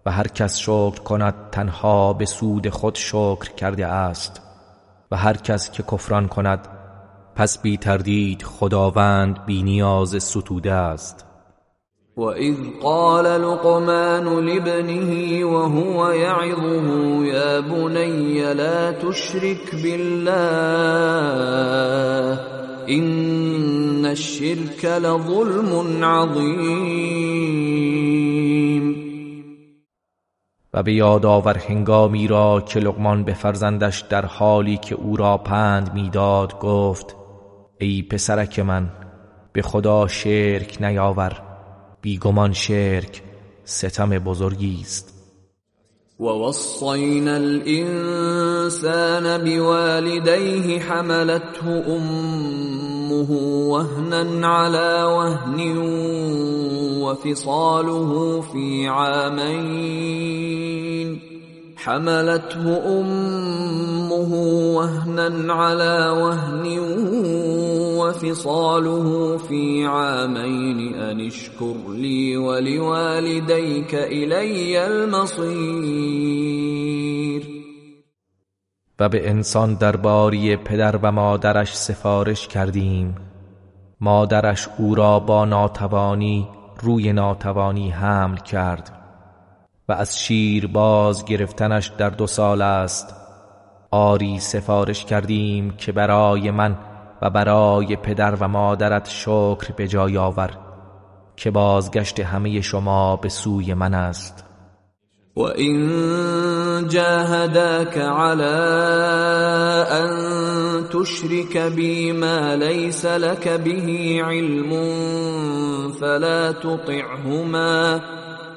و هر کس شکر کند تنها به سود خود شکر کرده است و هر کس که کفران کند پس بی تردید خداوند بی نیاز ستوده است. وإذ قال لقمان لابنه وهو يعظه يا بني لا تشرك بالله إن الشرك لظلم عظیم و به یاد آور هنگامی را که لقمان به فرزندش در حالی که او را پند می‌داد گفت ای پسرک من به خدا شرک نیاور. بیگمان شرک ستم بزرگی است. ووصينا الإنسان بوالديه حملته أمه وهنا على وهن وفصاله في عامين حملته أمه وهنا على وهن وفصاله في عامين أن اشكر لي ولوالديك إلي المصير. و به انسان درباری پدر و مادرش سفارش کردیم. مادرش او را با ناتوانی روی ناتوانی حمل کرد. و از شیر باز گرفتنش در دو سال است. آری سفارش کردیم که برای من و برای پدر و مادرت شکر به جای آور که بازگشت همه شما به سوی من است. و این جاهداك على ان تشرك بی ما ليس لك به علم فلا تطعهما.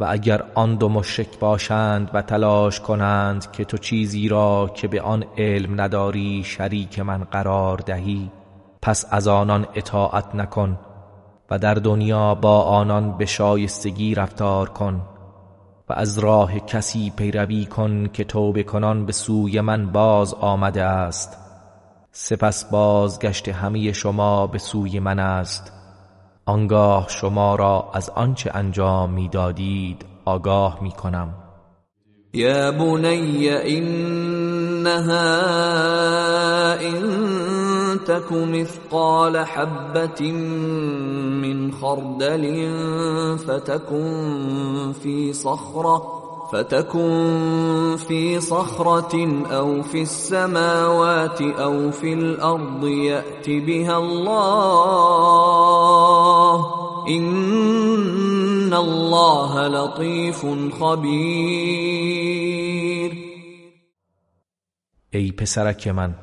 و اگر آن دو مشرک باشند و تلاش کنند که تو چیزی را که به آن علم نداری شریک من قرار دهی پس از آنان اطاعت نکن و در دنیا با آنان به شایستگی رفتار کن و از راه کسی پیروی کن که توبه کنان به سوی من باز آمده است. سپس بازگشت همه شما به سوی من است. آنگاه شما را از آنچه انجام می‌دادید آگاه می کنم یا بنی انها ان تك مثقال حبة من خردل فتكن في صخرة فتكن في صخرة أو في السماوات أو في الأرض يأت بها الله إن الله لطيف خبير. ای پسرک من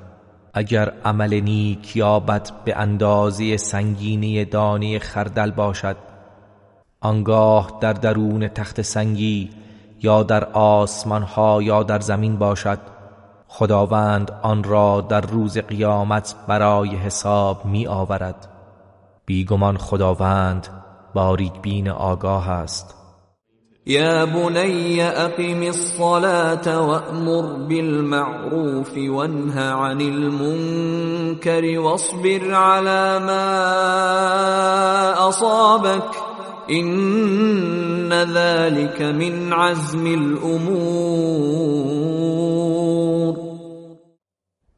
اگر عمل نیک یابد به اندازه سنگینی دانه خردل باشد آنگاه در درون تخت سنگی یا در آسمان ها یا در زمین باشد خداوند آن را در روز قیامت برای حساب می آورد بیگمان خداوند باریک بین آگاه است. يا بني أقم الصلاة وأمر بالمعروف وانه عن المنكر واصبر على ما أصابك إن ذلك من عزم الأمور.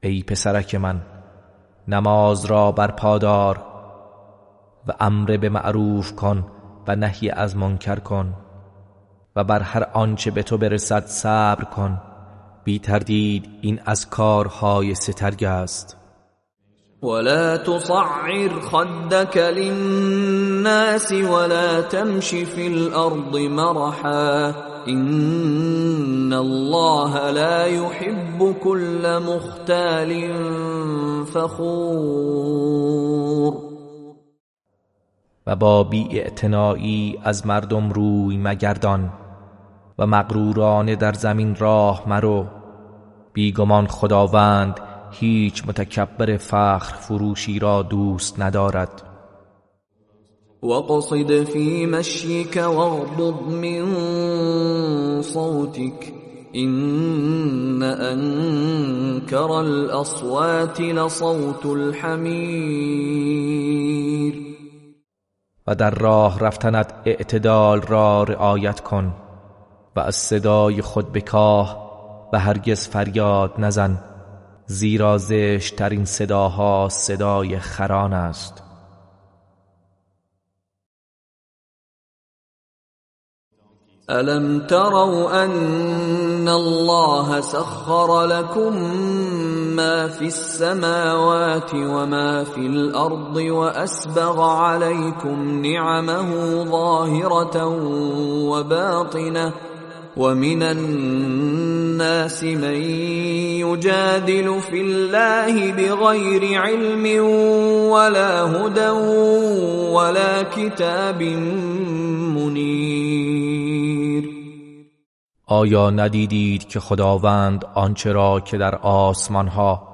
ای پسرک من نماز را برپادار و امر به معروف کن و نهی از منکر کن و بر هر آنچه به تو برسد صبر کن. بی تردید این از کارهای سترگ است. ولا تصعر خدك للناس ولا تمش في الارض مرحا ان الله لا يحب كل مختال فخور. و با بی از مردم روی مگردان و مغرورانه در زمین راه مرو. بیگمان خداوند هیچ متکبر فخر فروشی را دوست ندارد. وقصد في مشيك واغضض من صوتك إن أنكر الأصوات لصوت الحمیر. و در راه رفتنت اعتدال را رعایت کن و از صدای خود بکاه و هرگز فریاد نزن. زیرا زشترین صداها صدای خران است. الم تروا ان الله سخر لكم ما في السماوات وما في الارض واسبغ عليكم نعمه ظاهره وباطنه ومن الناس من يجادل في الله بغير علم ولا هدى ولا كتاب منیر آیا ندیدید که خداوند آنچه را که در آسمان ها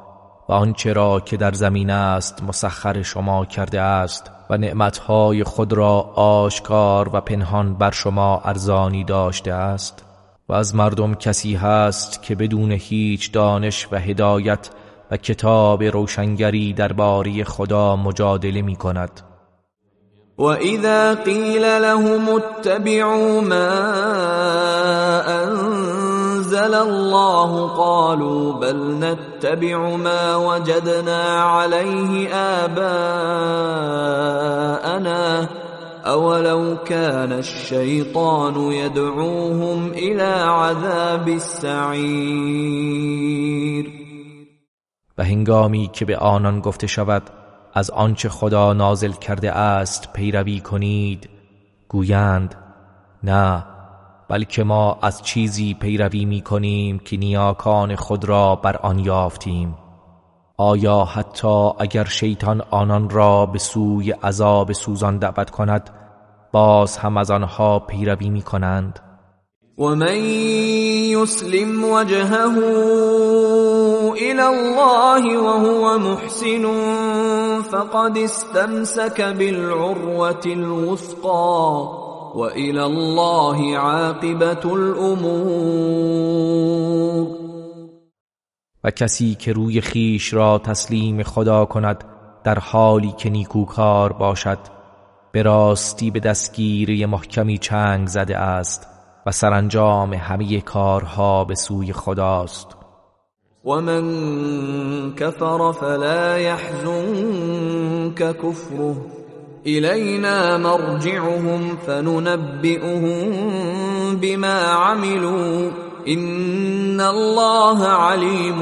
و آنچه را که در زمین است مسخر شما کرده است و نعمتهای خود را آشکار و پنهان بر شما ارزانی داشته است؟ از مردم کسی هست که بدون هیچ دانش و هدایت و کتاب روشنگری درباره خدا مجادله می کند و اذا قیل لهم اتبعوا ما انزل الله قالوا بل نتبع ما وجدنا عليه آباءنا اولو كان الشیطان يدعوهم الى عذاب السعیر و هنگامی که به آنان گفته شود از آنچه خدا نازل کرده است پیروی کنید گویند نه بلکه ما از چیزی پیروی می کنیم که نیاکان خود را بر آن یافتیم. آیا حتی اگر شیطان آنان را به سوی عذاب سوزان دعوت کند باز هم از آنها پیروی می کنند و من یسلم وجهه الى الله وهو محسن فقد استمسك بالعروة الوثقى والى الله عاقبة الامور و کسی که روی خیش را تسلیم خدا کند در حالی که نیکوکار باشد به راستی به دستگیری محکمی چنگ زده است و سرانجام همه کارها به سوی خداست. من کفر فلا يحزنك كفره. إلينا مرجعهم فننبئهم بما عملوا. ان الله علیم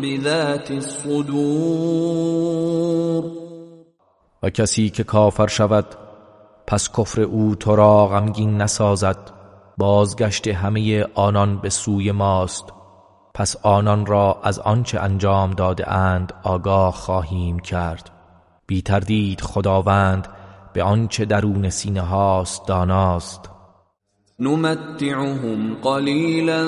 بذات الصدور و کسی که کافر شود پس کفر او تو را غمگین نسازد بازگشت همه آنان به سوی ماست پس آنان را از آنچه انجام داده اند آگاه خواهیم کرد بی تردید خداوند به آنچه درون سینه هاست داناست نمتعهم قلیلا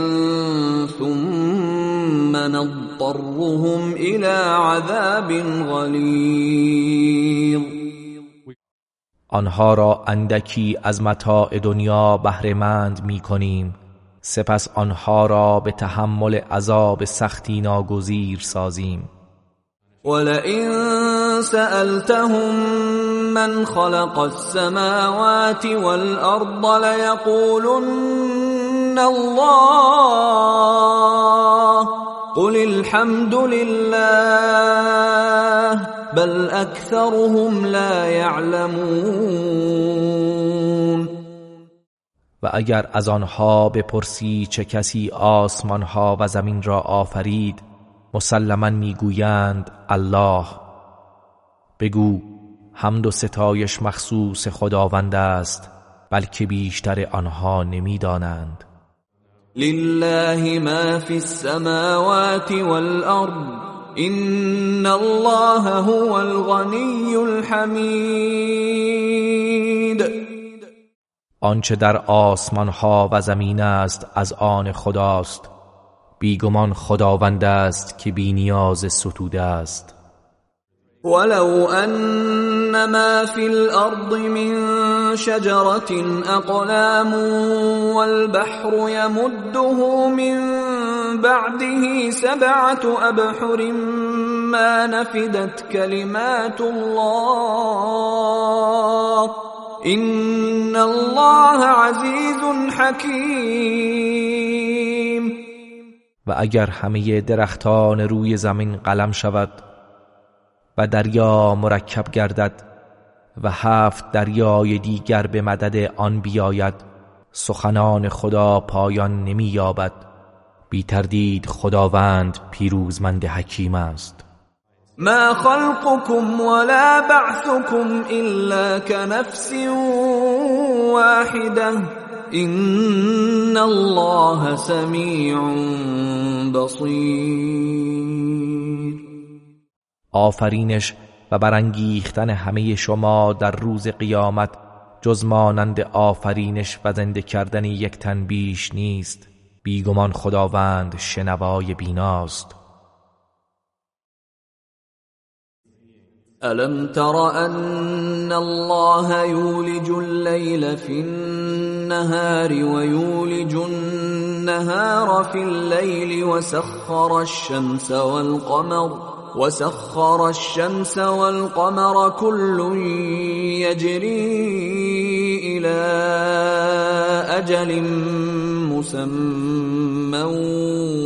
ثم نضطرهم الى عذاب غلیظ آنها را اندکی از متاع دنیا بهرهمند می کنیم سپس آنها را به تحمل عذاب سختی ناگزیر سازیم. ولئن سألتهم من خلق السماوات والأرض ليقولن الله قل الحمد لله بل اكثرهم لا يعلمون. و اگر از آنها بپرسی چه کسی آسمان ها و زمین را آفرید مسلما می‌گویند الله. بگو حمد و ستایش مخصوص خداوند است بلکه بیشتر آنها نمی‌دانند. لله ما فی السماوات والارض این الله هو الغنی الحمید آنچه در آسمان ها و زمین است از آن خداست. بیگمان خداوند است که بی نیاز ستوده است. ولو أن ما في الأرض من شجرة أقلام والبحر يمده من بعده سبعة أبحر ما نفدت كلمات الله إن الله عزيز حكيم. و اگر همه درختان روی زمین قلم شود و دریا مرکب گردد و هفت دریای دیگر به مدد آن بیاید. سخنان خدا پایان نمی یابد. بی تردید خداوند پیروزمند حکیم است. ما خلقكم ولا بعثكم الا كنفس واحده ان الله سمیع بصیر آفرینش و برانگیختن همه شما در روز قیامت جز مانند آفرینش و زنده کردن یک تن بیش نیست. بیگمان خداوند شنوای بیناست. الم تر ان الله یولج الليل في النهار ويولج النهار في الليل وسخر الشمس والقمر وسخر الشمس والقمر كل يجري الى اجل مسمى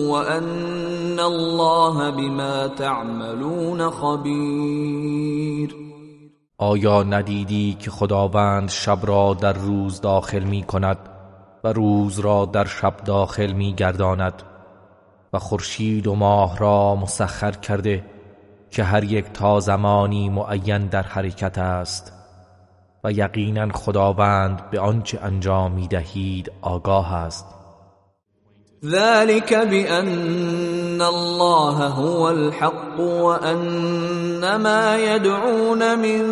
وان الله بما تعملون خبیر آیا ندیدی که خداوند شب را در روز داخل می کند و روز را در شب داخل می گرداند و خورشید و ماه را مسخر کرده که هر یک تا زمانی معین در حرکت است و یقینا خداوند به آنچه انجام می دهید آگاه است. ذلك بأن الله هو الحق وأن ما يدعون من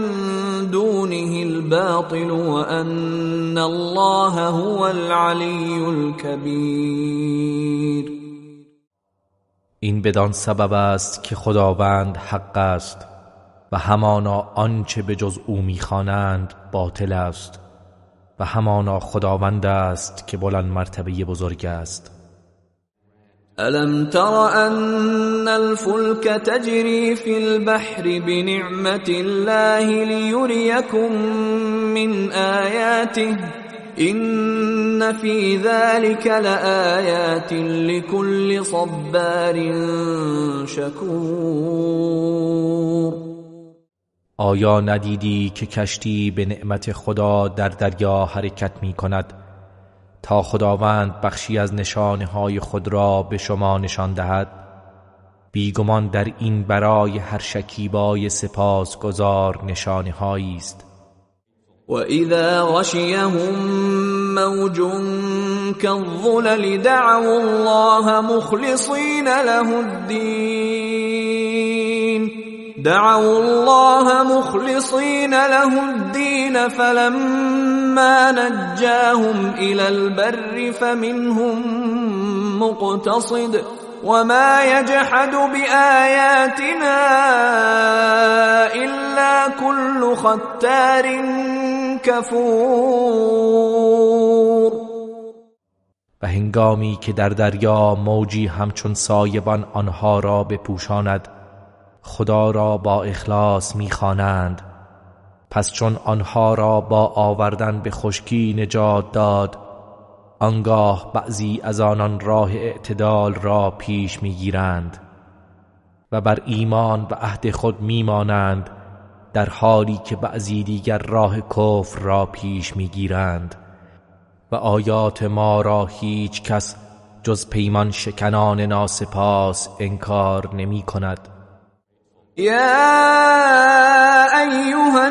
دونه الباطل وأن الله هو العلي الكبير. این بدان سبب است که خداوند حق است و همانا آنچه به جز او می‌خوانند باطل است و همانا خداوند است که بلند مرتبه بزرگ است. الم تر ان الفلك تجري في البحر بنعمت الله ليريكم من آياته این فی ذلك لآیات لكل صبار شکور آیا ندیدی که کشتی به نعمت خدا در دریا حرکت می کند تا خداوند بخشی از نشانه های خود را به شما نشان دهد. بیگمان در این برای هر شکیبای سپاس گذار نشانه است. واذا غشيهم موج كالظلل دعوا الله مخلصين له الدين دعوا الله مخلصين له الدين فلما نجاهم إلى البر فمنهم مقتصد وما يجحد بآياتنا إلا كل ختار کفور و هنگامی که در دریا موجی همچون سایبان آنها را بپوشاند خدا را با اخلاص می‌خوانند. پس چون آنها را با آوردن به خشکی نجات داد آنگاه بعضی از آنان راه اعتدال را پیش می‌گیرند و بر ایمان و عهد خود میمانند در حالی که بعضی دیگر راه کفر را پیش می‌گیرند و آیات ما را هیچ کس جز پیمان شکنان ناسپاس انکار نمی کند یا ایها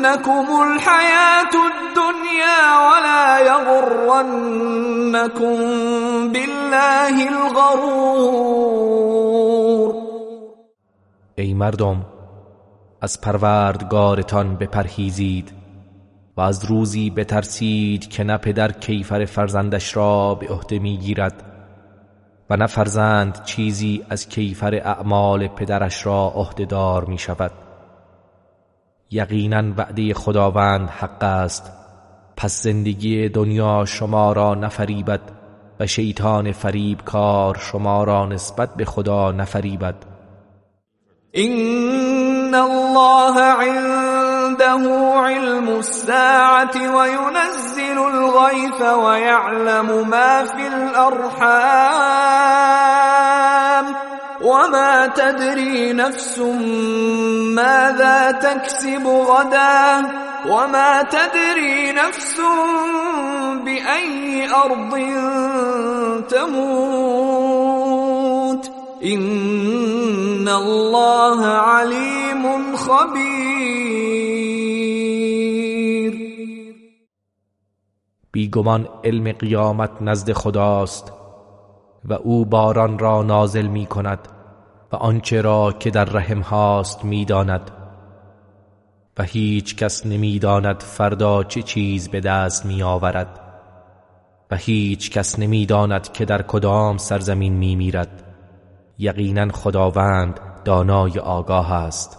تغرنكم الحياة الدنيا ولا يغرنكم بالله الغرور. ای مردم از پروردگارتان بپرهیزید و از روزی بترسید که نه پدر کیفر فرزندش را به عهده می‌گیرد و نه فرزند چیزی از کیفر اعمال پدرش را عهدهدار می شود یقینا وعده خداوند حق است. پس زندگی دنیا شما را نفریبد و شیطان فریب کار شما را نسبت به خدا نفریبد. این الله عنده علم الساعة وينزل الغيث ويعلم ما في الأرحام. وما تدري نفس ماذا تكسب غدا وما تدري نفس بأي أرض تموت إن الله عليم خبیر بیگمان علم قیامت نزد خداست. و او باران را نازل می کند و آنچه را که در رحم هاست می داند و هیچ کس نمی داند فردا چه چیز به دست می آورد و هیچ کس نمی داند که در کدام سرزمین می میرد یقینا خداوند دانای آگاه است.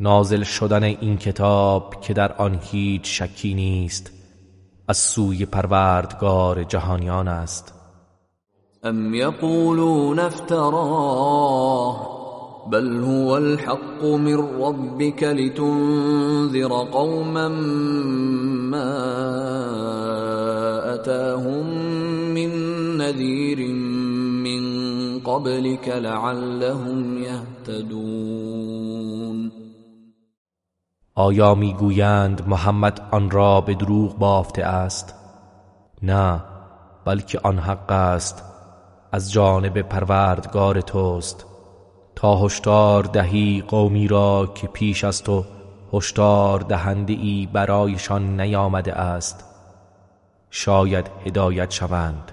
نازل شدن این کتاب که در آن هیچ شکی نیست از سوی پروردگار جهانیان است. ام یقولون افتراه بل هو الحق من ربك لتنذر قوما ما اتاهم من نذير من قبلك لعلهم يهتدون. آیا می‌گویند محمد آن را به دروغ بافته است؟ نه بلکه آن حق است. از جانب پروردگار توست. تا هشدار دهی قومی را که پیش از تو هشدار دهنده ای برایشان نیامده است. شاید هدایت شوند.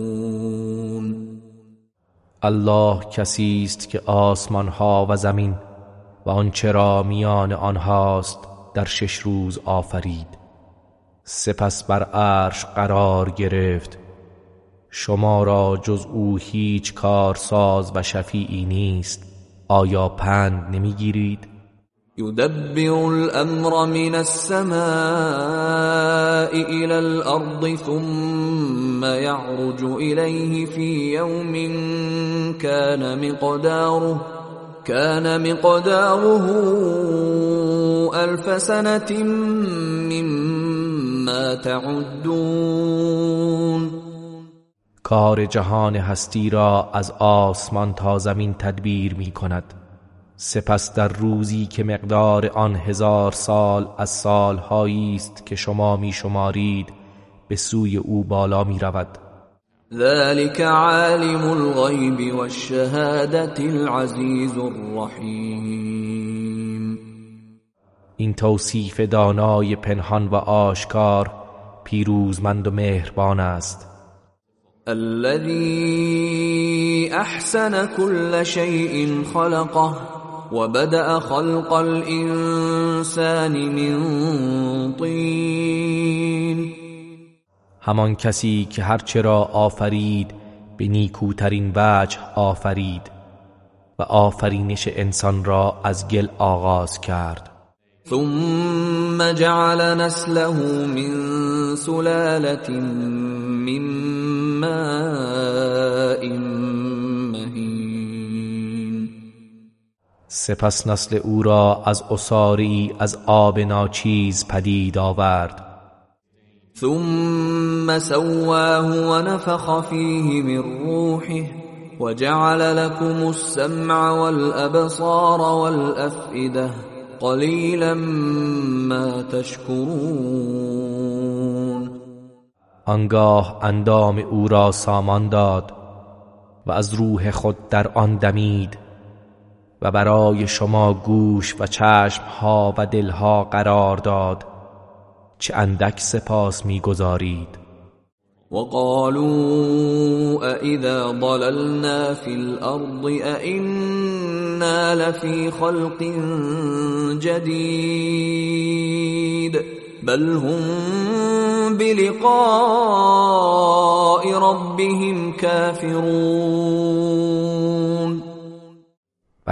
الله کسی است که آسمان ها و زمین و آنچه را میان آنهاست در شش روز آفرید. سپس بر عرش قرار گرفت. شما را جز او هیچ کارساز و شفیعی نیست. آیا پند نمی‌گیرید؟ يدبر الامر من السماء الى الارض ثم يعرج اليه في يوم كان مقداره كان مقداره الف سنه مما تعدون. کار جهان هستی را از آسمان تا زمین تدبیر می کند سپس در روزی که مقدار آن هزار سال از سالهایی است که شما می شمارید به سوی او بالا می رود ذلك عالم الغیب والشهادة العزیز الرحیم. این توصیف دانای پنهان و آشکار پیروزمند و مهربان است. الذي احسن كل شيء خلقه وبدأ خلق الانسان من طين. همان کسی که هرچه را آفرید به نیکوترین وجه آفرید و آفرینش انسان را از گل آغاز کرد. ثم جعل نسله من سلالة من ماء سپس نسل او را از اصاری از آب ناچیز پدید آورد. ثم سواه ونفخ فيه من روحه وجعل لكم السمع والأبصار والأفئدة قلیلا ما تشکرون. آنگاه اندام او را سامان داد و از روح خود در آن دمید. و برای شما گوش و چشم ها و دلها قرار داد چه اندک سپاس می‌گذارید. وقالوا أئذا ضللنا في الأرض أئنا لفي خلق جديد بل هم بلقاء ربهم كافرون.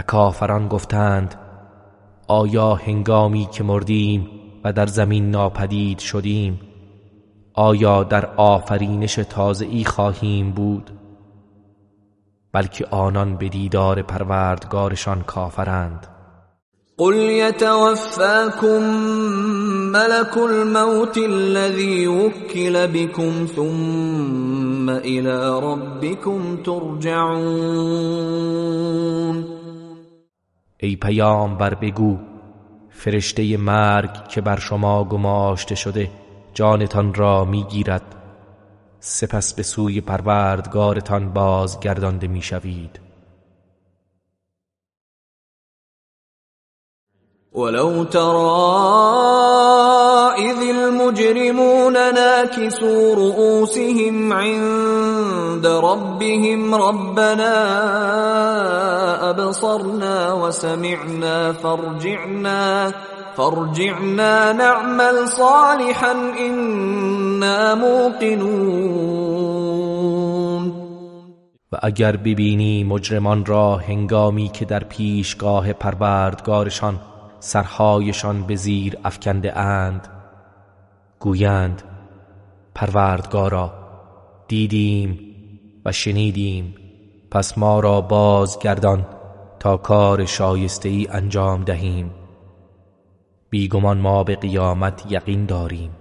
کافران گفتند آیا هنگامی که مردیم و در زمین ناپدید شدیم آیا در آفرینش تازه ای خواهیم بود؟ بلکه آنان به دیدار پروردگارشان کافرند. قل يتوفاكم ملك الموت الذي وكل بكم ثم الى ربكم ترجعون. ای پیامبر بگو فرشته مرگ که بر شما گماشته شده جانتان را می‌گیرد. سپس به سوی پروردگارتان بازگردانده می‌شوید. ولو ترى اذ المجرمون ناكسوا رؤوسهم عند ربهم ربنا ابصرنا وسمعنا فارجعنا فارجعنا نعمل صالحا انا موقنون و اگر ببینی مجرمان را هنگامی که در پیشگاه پروردگارشان سرهایشان به زیر افکنده اند گویند پروردگارا دیدیم و شنیدیم. پس ما را بازگردان تا کار شایسته ای انجام دهیم. بیگمان ما به قیامت یقین داریم.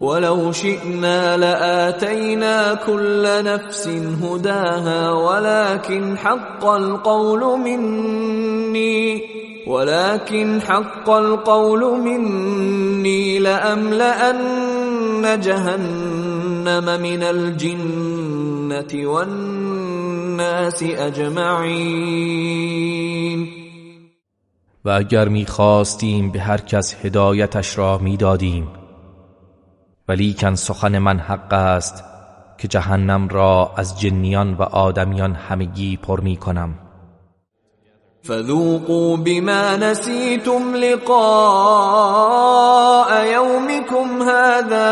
ولو شئنا لآتينا كل نفس هداها ولكن حق القول مني ولكن حق القول مني لأملأن جهنم من الجنة والناس أجمعين. و اگر می‌خواستیم به هر کس هدایتش را می‌دادیم ولیکن سخن من حق است که جهنم را از جنیان و آدمیان همگی پر می کنم فذوقوا بما نسيتم لقاء يومكم هذا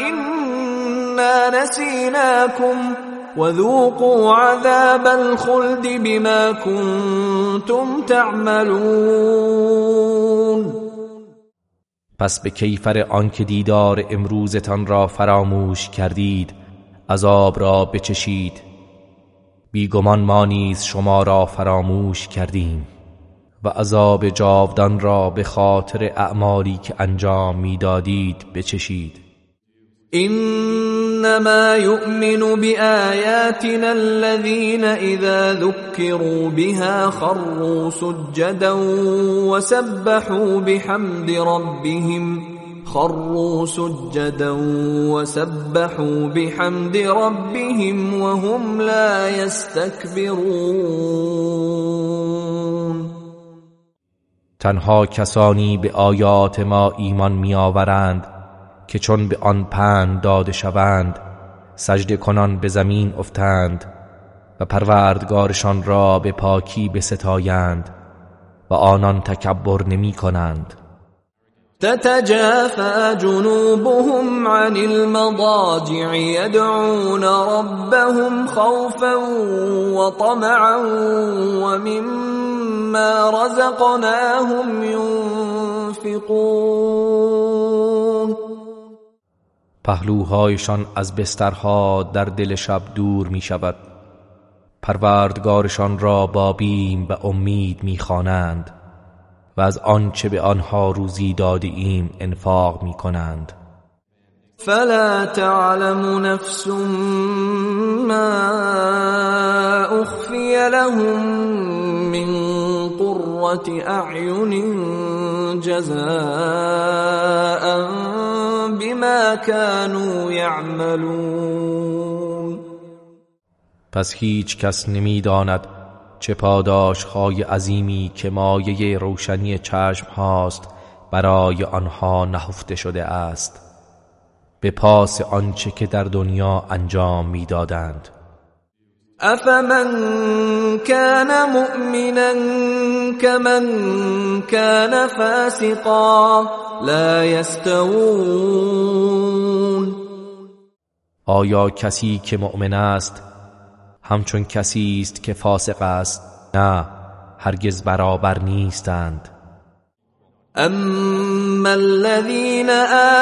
إنا نسيناكم وذوقوا عذاب الخلد بما كنتم تعملون. پس به کیفر آنکه دیدار امروزتان را فراموش کردید عذاب را بچشید. بیگمان ما نیز شما را فراموش کردیم و عذاب جاودان را به خاطر اعمالی که انجام می‌دادید بچشید. انما يؤمن بآياتنا الذين اذا ذكروا بها خروا سجدا وسبحوا بحمد ربهم خروا سجدا وسبحوا بحمد ربهم وهم لا يستكبرون. تنها کسانی به آیات ما ایمان میآورند که چون به آن پند داده شوند سجده کنان به زمین افتند و پروردگارشان را به پاکی بستایند و آنان تکبر نمی کنند تتجافى جنوبهم عن المضاجع يدعون ربهم خوفا وطمعا ومما رزقناهم ينفقون. پهلوهایشان از بسترها در دل شب دور می شود پروردگارشان را با بیم و امید می‌خوانند. و از آنچه به آنها روزی داده ایم انفاق می کنند فلا تعلم نفس ما اخفی لهم من قرة اعین جزاء بما كانوا يعملون پس هیچ کس نمی‌داند چه پاداش های عظیمی که مایه روشنی چشم هاست برای آنها نهفته شده است. به پاس آنچه که در دنیا انجام می‌دادند. افمن كان مؤمنا كمن كان فاسقا لا يستوون. آیا کسی که مؤمن است همچون کسی است که فاسق است. نه هرگز برابر نیستند. اما الذين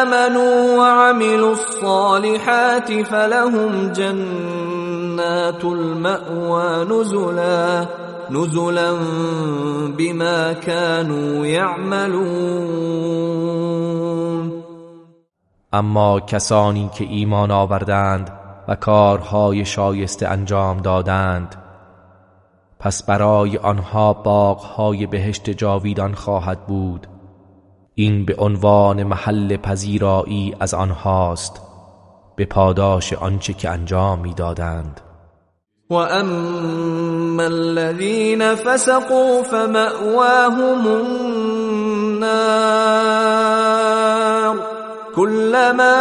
آمنوا وعملوا الصالحات فلهم جنات المأوى نزلا نزلا بما كانوا يعملون. اما کسانی که ایمان آوردند و کارهای شایسته انجام دادند. پس برای آنها باغهای بهشت جاویدان خواهد بود. این به عنوان محل پذیرایی از آنهاست به پاداش آنچه که انجام می‌دادند. و اما الذين فسقوا فمأواهم النار كلما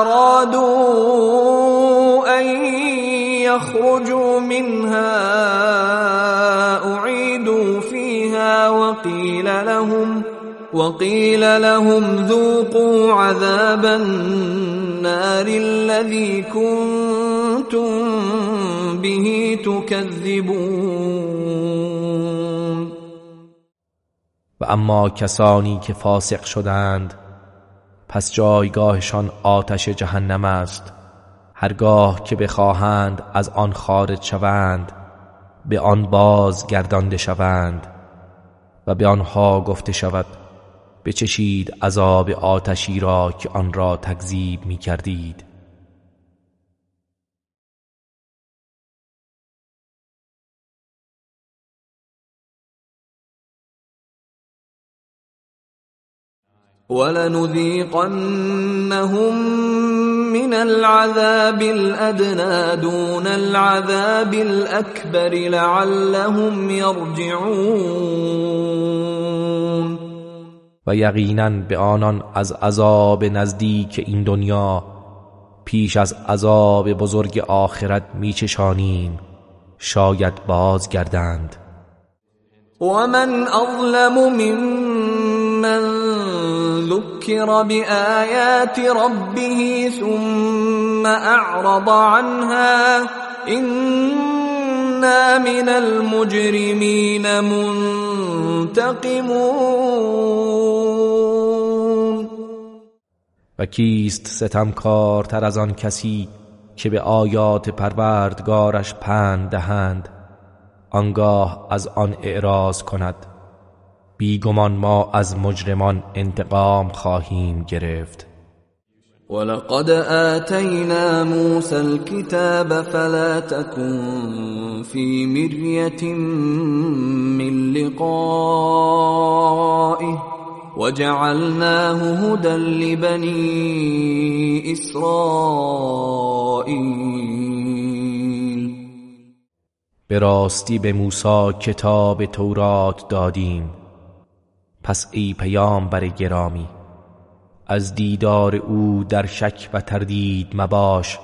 أرادوا أن يخرجوا منها أعيدوا فيها وقيل لهم وقيل لهم ذوقوا عذاب النار الذي كنتم به تكذبون. و اما کسانی که فاسق شدند پس جایگاهشان آتش جهنم است. هرگاه که بخواهند از آن خارج شوند به آن باز گردانده شوند و به آنها گفته شود بچشید عذاب آتشی را که آن را تکذیب می کردید ولنذيقنهم من العذاب الأدنى دون العذاب الأكبر لعلهم يرجعون. و یقینا به آنان از عذاب نزدیک این دنیا پیش از عذاب بزرگ آخرت میچشانیم. شاید بازگردند. و من اظلم ممن ذكر بآيات ربه ثم أعرض عنها. إنا من المجرمين منتقمون. و کیست ستمکارتر از آن کسی که به آیات پروردگارش پند دهند؟ آنگاه از آن اعراض کند. بیگمان ما از مجرمان انتقام خواهیم گرفت. ولقد آتينا موسى الكتاب فلا تكن في مرية من لقائه وجعلناه هدى لبني اسرائیل. به راستی به موسی کتاب تورات دادیم. پس ای بر گرامی از دیدار او در شک و تردید مباش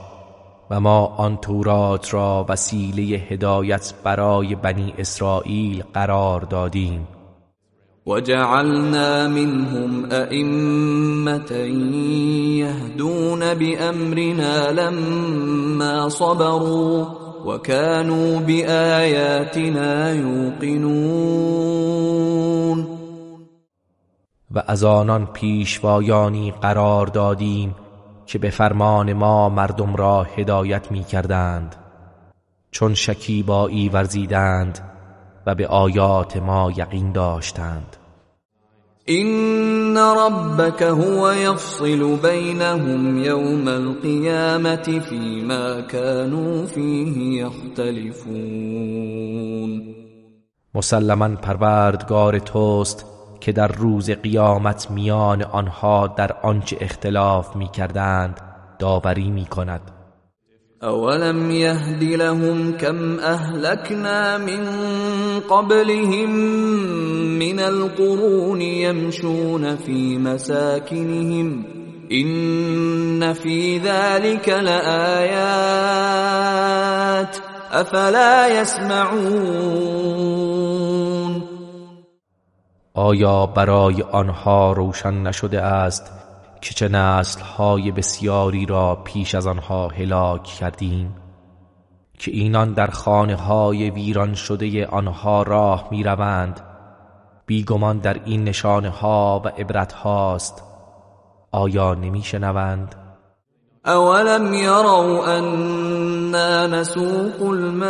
و ما آن تورات را وسیله هدایت برای بنی اسرائیل قرار دادیم. وجعلنا منهم أئمة يهدون بأمرنا لما صبروا وكانوا بآياتنا يوقنون و از آنان پیشوایانی قرار دادیم که به فرمان ما مردم را هدایت می کردند چون شکیبایی ورزیدند و به آیات ما یقین داشتند. این ربک هو یفصل بینهم یوم القیامت فیما كانوا فیه یختلفون مسلما پروردگار توست که در روز قیامت میان آنها در آنچه اختلاف می کردند داوری می کند اولم یهد لهم کم اهلکنا من قبلهم من القرون یمشون فی مساکنهم این فی ذلك لآیات افلا يسمعون. آیا برای آنها روشن نشده است که چه نسلهای بسیاری را پیش از آنها هلاک کردیم که اینان در خانه های ویران شده آنها راه می روند بیگمان در این نشانه ها و عبرت هاست آیا نمی شنوند؟ اولم يروا أنا نسوق الماء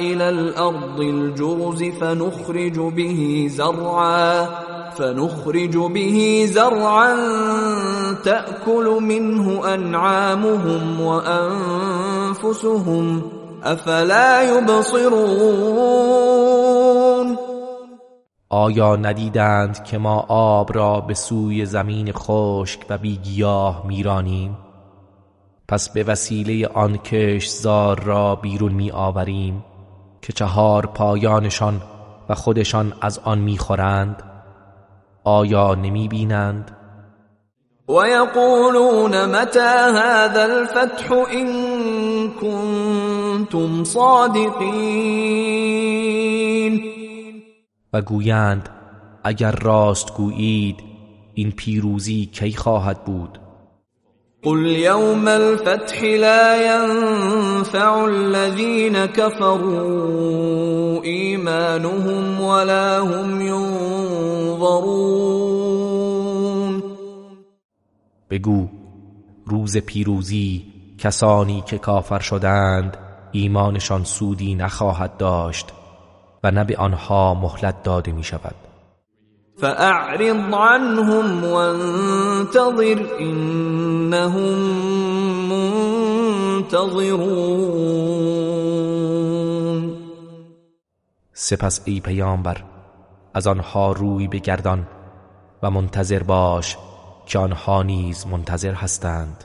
إلى الأرض الجرز فنخرج به زرعا فنخرج به زرعا تأكل منه أنعامهم وأنفسهم أفلا يبصرون. آیا ندیدند که ما آب را به سوی زمین خشک و بیگیاه میرانیم؟ پس به وسیله آن زار را بیرون می آوریم که چهار پایانشان و خودشان از آن می‌خورند آیا نمی بینند؟ یقولون متى هذا الفتح إن كنتم صادقین و گویند اگر راست گویید این پیروزی کی خواهد بود؟ قل یوم الفتح لا ينفع الذين كفروا ایمانهم ولا هم ينظرون بگو روز پیروزی کسانی که کافر شدند ایمانشان سودی نخواهد داشت و نه به آنها مهلت داده می شود فاعرض عنهم وانتظر انهم منتظرون. سپس ای پیامبر از آنها روی بگردان و منتظر باش که آنها نیز منتظر هستند.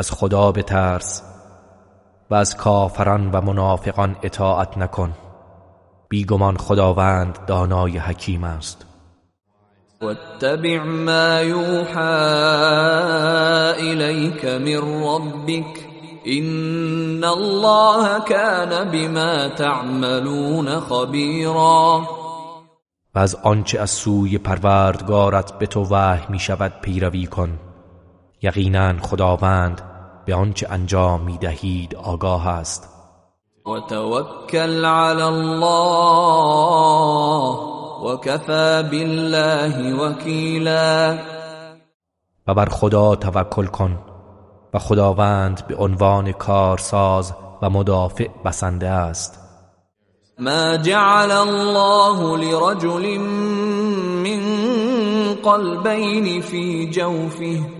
از خدا بترس و از کافران و منافقان اطاعت نکن. بیگمان خداوند دانای حکیم است. واتبع ما یوحى الیک من ربک ان الله كان بما تعملون خبیرا. و از آنچه از سوی پروردگارت به تو وحی می شود پیروی کن. یقینا خداوند به آنچه انجام می دهید آگاه است. وتوكل على الله وكفى بالله وكيلا و بر خدا توکل کن و خداوند به عنوان کارساز و مدافع بسنده است. ما جعل الله لرجل من قلبين في جوفه.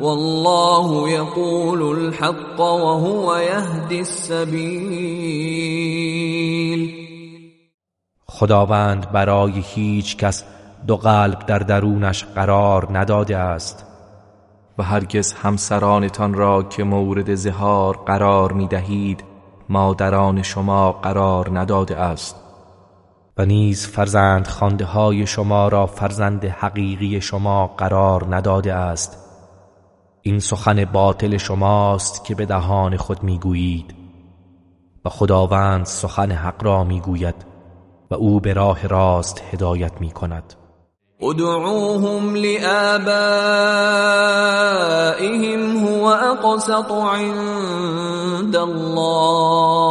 والله يقول الحق وهو يهدي السبيل. خداوند برای هیچ کس دو قلب در درونش قرار نداده است. و هرگز همسرانتان را که مورد زهار قرار می دهید مادران شما قرار نداده است. و نیز فرزند خانده های شما را فرزند حقیقی شما قرار نداده است. این سخن باطل شماست که به دهان خود می‌گویید و خداوند سخن حق را می‌گوید و او به راه راست هدایت می کند ادعوهم لآبائهم هو اقسط عند الله.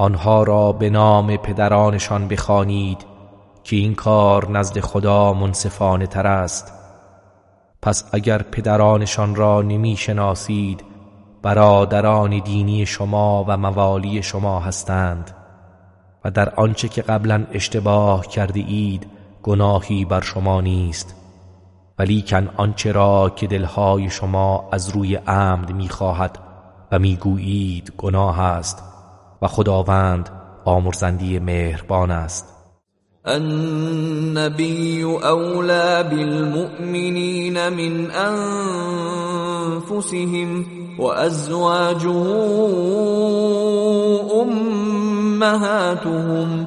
آنها را به نام پدرانشان بخوانید که این کار نزد خدا منصفانه تر است. پس اگر پدرانشان را نمی شناسید برادران دینی شما و موالی شما هستند و در آنچه که قبلا اشتباه کرده اید گناهی بر شما نیست. ولیکن آنچه را که دلهای شما از روی عمد می‌خواهد و می‌گویید گناه است. و خداوند آمرزندی مهربان است. النبي أولى بالمؤمنين من أنفسهم وأزواجه أمهاتهم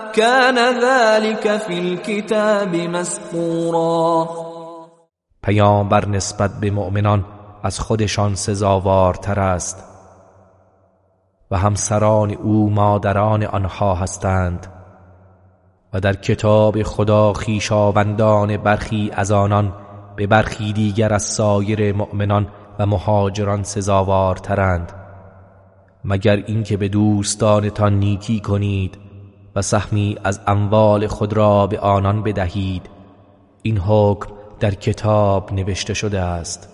كان ذلك في الكتاب مسطورا. پیامبر نسبت به مؤمنان از خودشان سزاوارتر است و همسران او مادران آنها هستند و در کتاب خدا خیشاوندان برخی از آنان به برخی دیگر از سایر مؤمنان و مهاجران سزاوارترند. مگر اینکه به دوستانتان نیکی کنید و سهمی از اموال خود را به آنان بدهید. این حکم در کتاب نوشته شده است.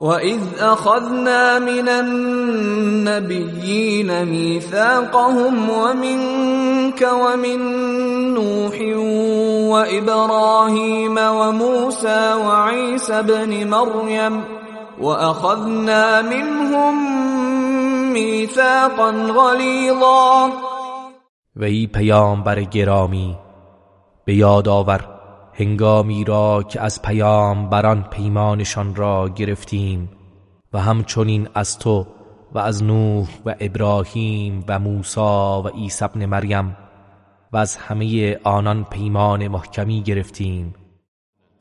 وَإِذْ أَخَذْنَا مِنَ النَّبِيِّينَ مِيثَاقَهُمْ وَمِنكَ وَمِن نُّوحٍ وَإِبْرَاهِيمَ وَمُوسَى وَعِيسَى ابْنِ مَرْيَمَ وَأَخَذْنَا مِنْهُم مِّيثَاقًا غَلِيظًا. و ای پیامبر گرامی به یاد آور هنگامی را که از پیام بران پیمانشان را گرفتیم و همچنین از تو و از نوح و ابراهیم و موسی و عیسی ابن مریم و از همه آنان پیمان محکمی گرفتیم.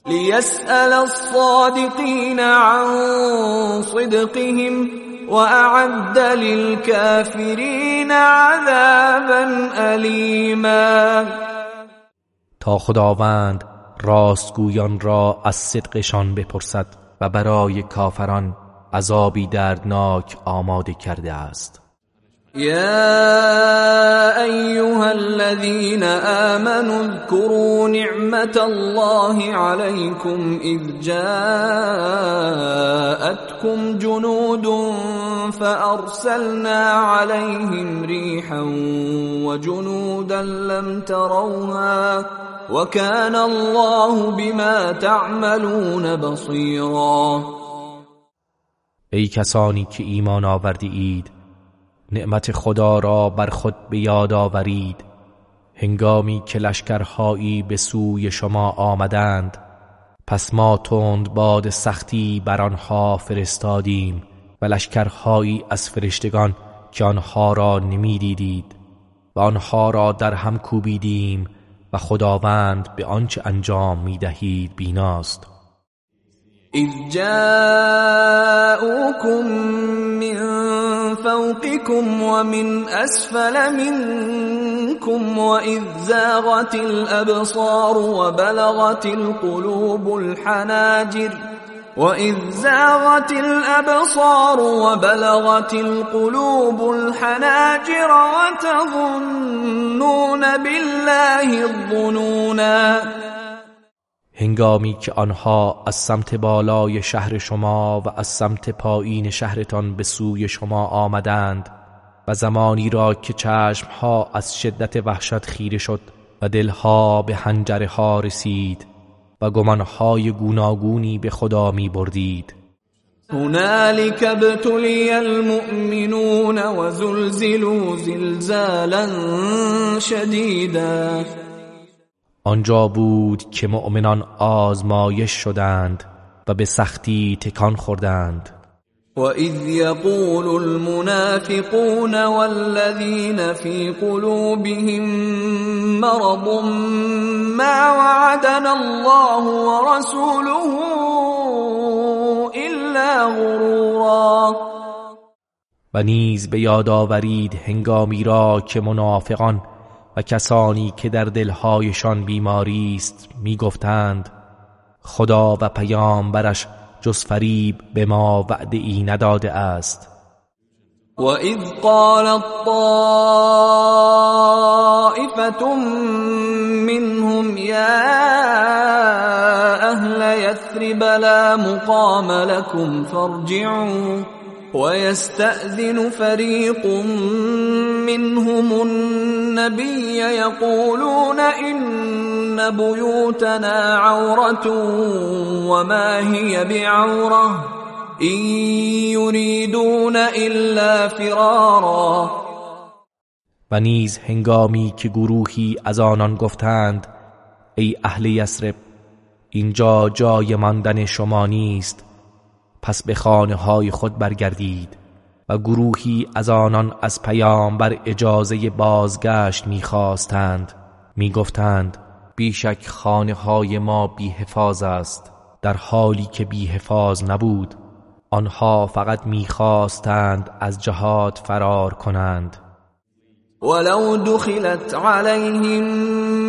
لیسأل الصادقین عن صدقهم وأعد للكافرين عذابا أليما. تا خداوند راستگویان را از صدقشان بپرسد و برای کافران عذابی دردناک آماده کرده است. يا أيها الذين آمنوا اذكروا نعمة الله عليكم إذ جاءتكم جنود فأرسلنا عليهم ريحا وجنودا لم تروها وكان الله بما تعملون بصيرا. ای کسانی که ایمان آورده اید نعمت خدا را بر خود به یاد آورید. هنگامی که لشکرهایی به سوی شما آمدند پس ما تند باد سختی بر آنها فرستادیم و لشکرهایی از فرشتگان که آنها را نمی‌دیدید و آنها را در هم کوبیدیم و خداوند به آنچه انجام می‌دهید بیناست. إذ جاءوكم من فوقكم ومن أسفل منكم وإذ زاغت الأبصار وبلغت القلوب الحناجر وإذ زاغت الأبصار وبلغت القلوب الحناجر وتظنون بالله الظنونا هنگامی که آنها از سمت بالای شهر شما و از سمت پایین شهرتان به سوی شما آمدند و زمانی را که چشمها از شدت وحشت خیره شد و دلها به هنجره ها رسید و گمانهای گوناگونی به خدا می بردید هنالك ابتلي المؤمنون وزلزلوا زلزالا شدیدا. آنجا بود که مؤمنان آزمایش شدند و به سختی تکان خوردند. وَإِذْ يَقُولُ الْمُنَافِقُونَ وَالَّذِينَ فِي قُلُوبِهِم مَّرَضٌ مَّا وَعَدَنَا اللَّهُ وَرَسُولُهُ إِلَّا غُرُورًا. و نیز به یاد آورید هنگامی را که منافقان کسانی که در دلهایشان بیماری است می‌گفتند خدا و پیامبرش جز فریب به ما وعده ای نداده است. و اذ قالت طائفة منهم یا اهل یثرب لا مقام لكم فارجعوا ويستأذن فريق منهم النبي يقولون إن بيوتنا عورة وما هي بعورة إن يريدون إلا فرارا. و نیز هنگامی که گروهی از آنان گفتند ای اهل یسرب اینجا جای ماندن شما نیست. پس به خانه های خود برگردید و گروهی از آنان از پیامبر اجازه بازگشت می‌خواستند. می‌گفتند بیشک خانه های ما بی حفاظ است. در حالی که بی حفاظ نبود آنها فقط می‌خواستند از جهاد فرار کنند. ولو دخلت عليهم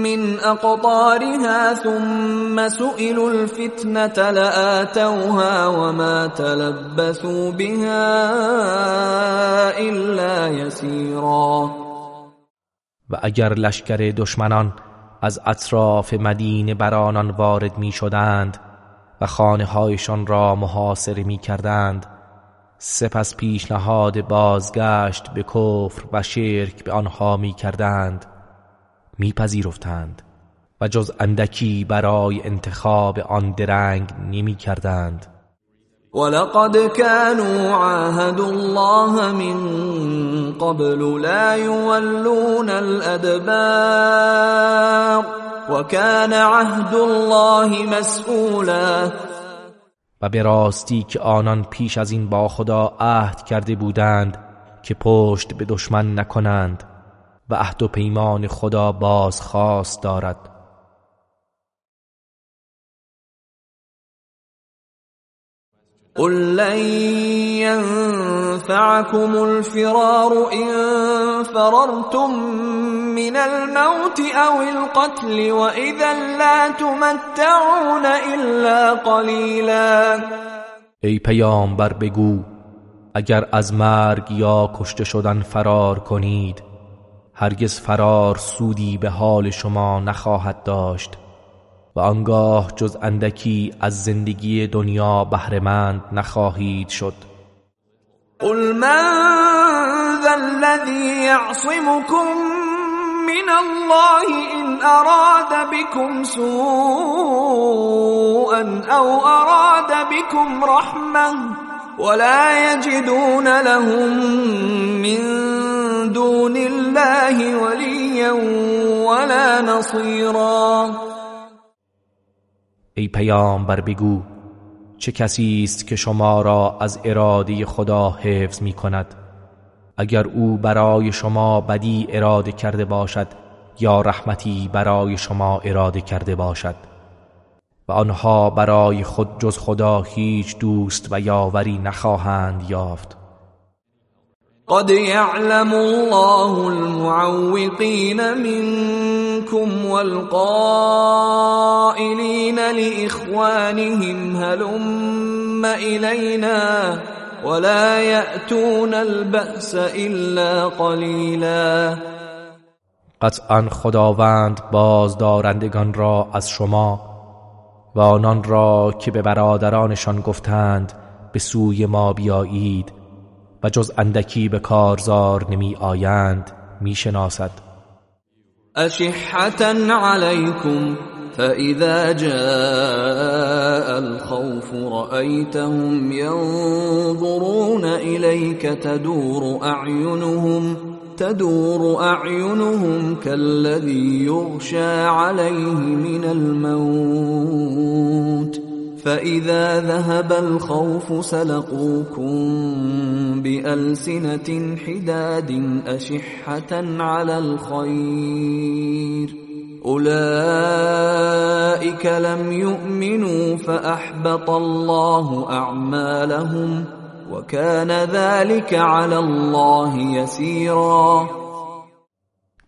من أقطارها ثم سئلوا الفتنة لآتوها وما تلبثوا بها إلا يسيرا. و اگر لشکر دشمنان از اطراف مدینه بر آنان وارد می شدند و خانه هایشان را محاصره می کردند سپس پیشنهاد بازگشت به کفر و شرک به آنها می کردند میپذیرفتند و جز اندکی برای انتخاب آن درنگ نمی کردند ولقد كانوا عاهدوا الله من قبل لا يولون الادبار وكان عهد الله مسئولا و به راستی که آنان پیش از این با خدا عهد کرده بودند که پشت به دشمن نکنند و عهد و پیمان خدا بازخواست دارد. قل لن ينفعكم الفرار إن فررتم من الموت أو القتل وإذا لا تمتعون إلا قليلا. ای پیامبر بگو اگر از مرگ یا کشته شدن فرار کنید هرگز فرار سودی به حال شما نخواهد داشت. آنگاه جز اندکی از زندگی دنیا بهرهمند نخواهید شد. قل من ذا الذي يعصمكم من الله إن أراد بكم سوءا أو أراد بكم رحمة ولا يجدون لهم من دون الله وليا ولا نصيرا. ای پیامبر بگو چه کسی است که شما را از اراده خدا حفظ می کند؟ اگر او برای شما بدی اراده کرده باشد یا رحمتی برای شما اراده کرده باشد. و آنها برای خود جز خدا هیچ دوست و یاوری نخواهند یافت. قد يعلم الله المعوقين منكم والقائلين لإخوانهم هلم إلينا ولا يأتون البأس إلا قليلا قطعا خداوند بازدارندگان را از شما و آنان را که به برادرانشان گفتند به سوی ما بیایید و جز اندکی به کارزار نمی آیند می شناسد. اشحة عليكم فإذا جاء الخوف رأيتهم ينظرون إليك تدور أعينهم تدور أعينهم كالذي يغشى عليه من الموت. فإذا ذهب الخوف سلقوكم بألسنة حداد أشحة على الخير أولئك لم يؤمنوا فأحبط الله أعمالهم وكان ذلك على الله يسيرا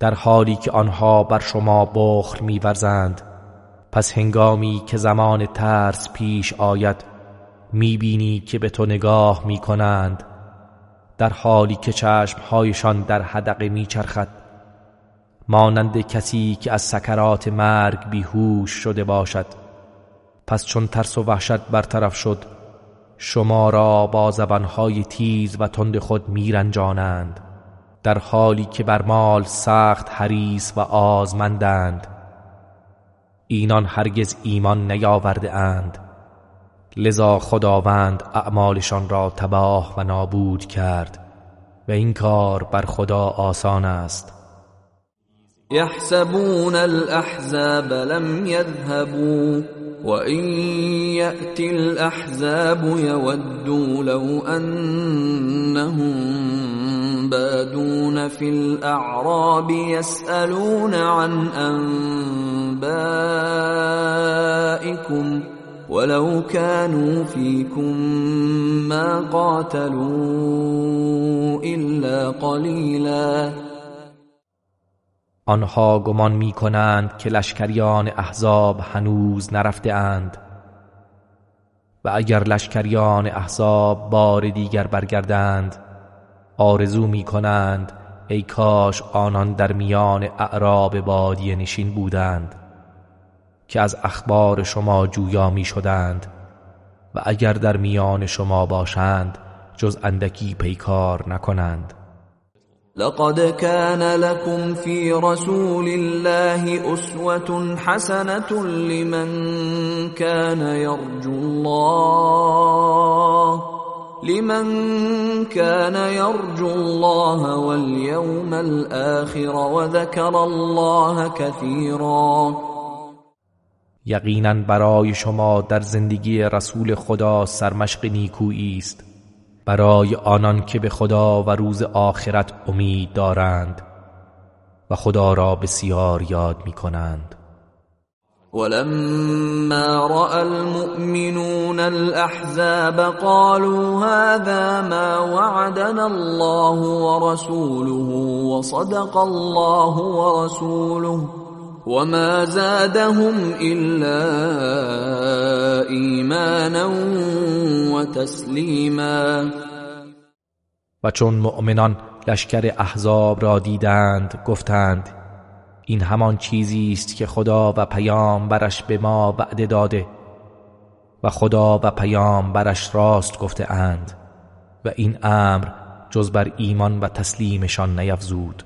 در حالی که آنها بر شما بخل میورزند. پس هنگامی که زمان ترس پیش آید می‌بینی که به تو نگاه می‌کنند. در حالی که چشمهایشان در حدقه میچرخد مانند کسی که از سکرات مرگ بیهوش شده باشد. پس چون ترس و وحشت برطرف شد شما را با زبانهای تیز و تند خود میرنجانند. در حالی که بر مال سخت حریص و آزمندند. اینان هرگز ایمان نیاورده اند. لذا خداوند اعمالشان را تباه و نابود کرد و این کار بر خدا آسان است. يحسبون الأحزاب لم يذهبوا وإن يأتي الأحزاب يودوا لو أنهم بادون في الأعراب يسألون عن أنبائكم ولو كانوا فيكم ما قاتلوا إلا قليلاً. آنها گمان می کنند که لشکریان احزاب هنوز نرفته اند و اگر لشکریان احزاب بار دیگر برگردند آرزو می کنند ای کاش آنان در میان اعراب بادی نشین بودند که از اخبار شما جویا می شدند و اگر در میان شما باشند جز اندکی پیکار نکنند. لقد كان لكم في رسول الله أسوة حسنة لمن كان يرجو الله. لمن كان يرجو الله واليوم الآخر وذكر الله كثيرا. یقینا برای شما در زندگی رسول خدا سرمشق نیکویی است. برای آنان که به خدا و روز آخرت امید دارند و خدا را بسیار یاد می کنند ولما راى المؤمنون الاحزاب قالوا هذا ما وعدنا الله ورسوله وصدق الله ورسوله وما زادهم الا ایمانا وتسلیما و چون مؤمنان لشکر احزاب را دیدند گفتند این همان چیزی است که خدا و پیام برش به ما وعده داده و خدا و پیام برش راست گفته اند و این امر جز بر ایمان و تسلیمشان نیفزود.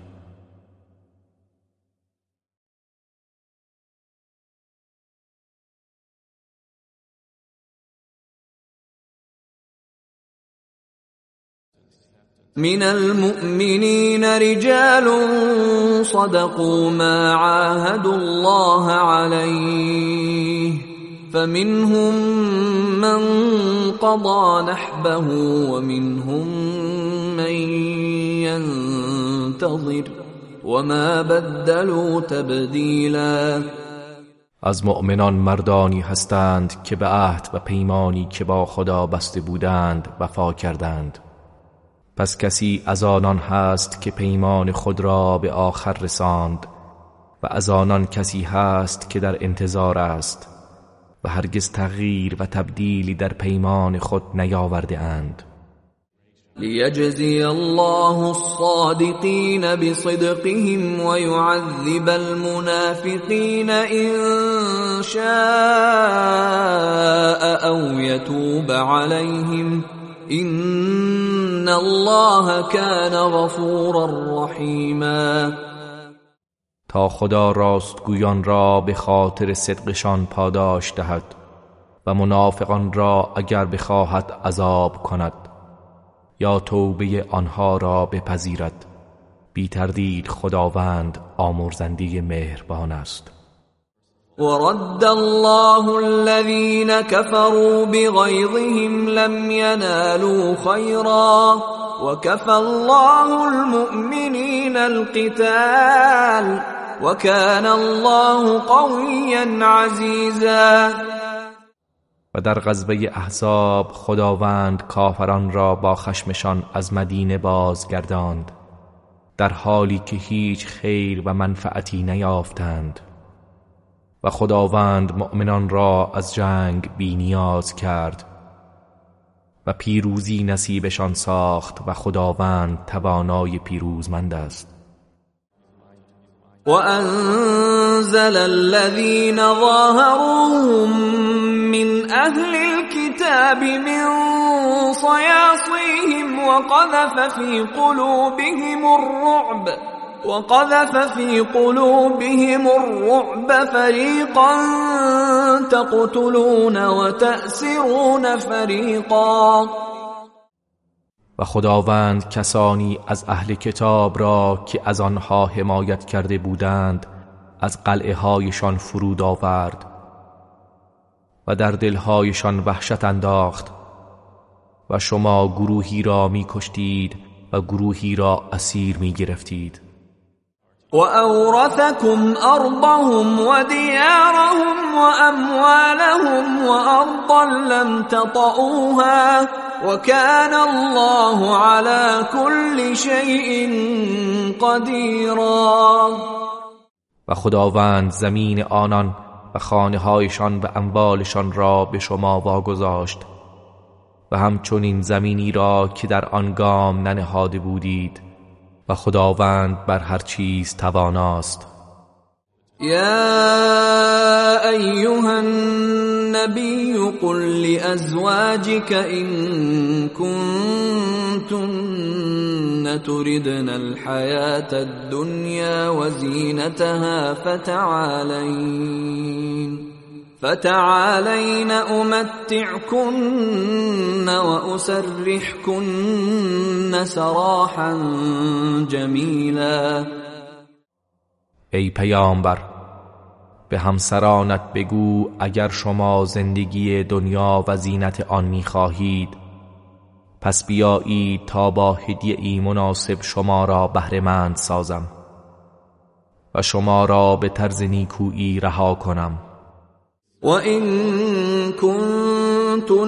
من المؤمنين رجال صدقوا ما عاهدوا الله عليه فمنهم من قضى نحبه ومنهم من ينتظر وما بدلوا تبدیلا از مؤمنان مردانی هستند که به عهد و پیمانی که با خدا بسته بودند وفا کردند. پس کسی از آنان هست که پیمان خود را به آخر رساند و از آنان کسی هست که در انتظار است و هرگز تغییر و تبدیلی در پیمان خود نیاورده اند. لیجزی الله الصادقین بصدقهم ويعذب المنافقین ان شاء او يتوب عليهم این الله كان غفورا رحیما تا خدا راستگویان را به خاطر صدقشان پاداش دهد و منافقان را اگر بخواهد عذاب کند یا توبه آنها را بپذیرد. بی تردید خداوند آمرزندی مهربان است. ورد الله الذين كفروا بغيظهم لم ينالوا خيرا وكفى الله المؤمنين القتال وكان الله قويا عزيزا. و در غزوه احزاب خداوند کافران را با خشمشان از مدینه بازگرداند در حالی که هیچ خیر و منفعتی نیافتند. و خداوند مؤمنان را از جنگ بینیاز کرد و پیروزی نصیبشان ساخت و خداوند توانای پیروزمند است. وأنزل الذين ظاهروهم من أهل الكتاب من صياصيهم وقذف في قلوبهم الرعب وقذف في قلوبهم الرعب فريقا تقتلون وتأسرون فريقا. و خداوند کسانی از اهل کتاب را که از آنها حمایت کرده بودند از قلعه هایشان فرود آورد و در دلهایشان وحشت انداخت و شما گروهی را می کشتید و گروهی را اسیر می گرفتید وأورثكم أرضهم وديارهم وأموالهم وأرضا لم تطئوها وكان الله على كل شيء قديرا. و خداوند زمین آنان و خانه هایشان و اموالشان را به شما واگذاشت و همچنین زمینی را که در آن گام ننهاده بودید. و خداوند بر هر چیز تواناست. یا ایها النبی قل لأزواجك إن كنتن تردن الحياة الدنيا وزينتها فتعالين فتعالين امتعكن واسرحكن سراحا جمیلا ای پیامبر به همسرانت بگو اگر شما زندگی دنیا و زینت آن می‌خواهید پس بیایید تا با هدیه ای مناسب شما را بهرهمند سازم و شما را به طرز نیکویی رها کنم. وإن كنتن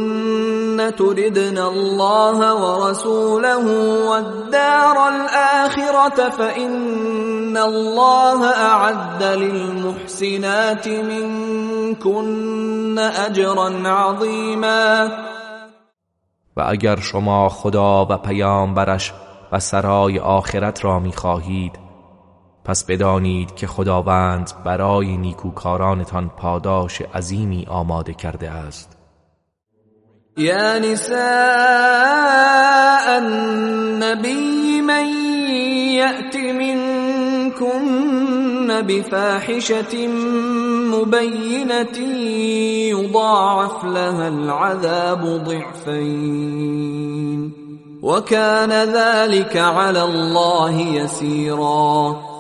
تردن الله ورسوله والدار الآخرة فإن الله أعد للمحسنات منكن أجرا عظيما. و اگر شما خدا و پیامبرش و سرای آخرت را می‌خواهید پس بدانید که خداوند برای نیکوکارانتان پاداش عظیمی آماده کرده است. یا نساء النبی من یأت منكن بفاحشة مبینة یضاعف لها العذاب ضعفین. وكان ذلك على الله يسيرا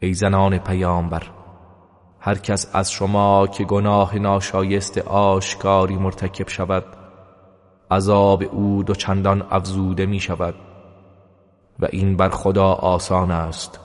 ای زنان پیامبر هر کس از شما که گناه ناشایست آشکاری مرتکب شود عذاب او دو چندان افزوده می شود و این بر خدا آسان است.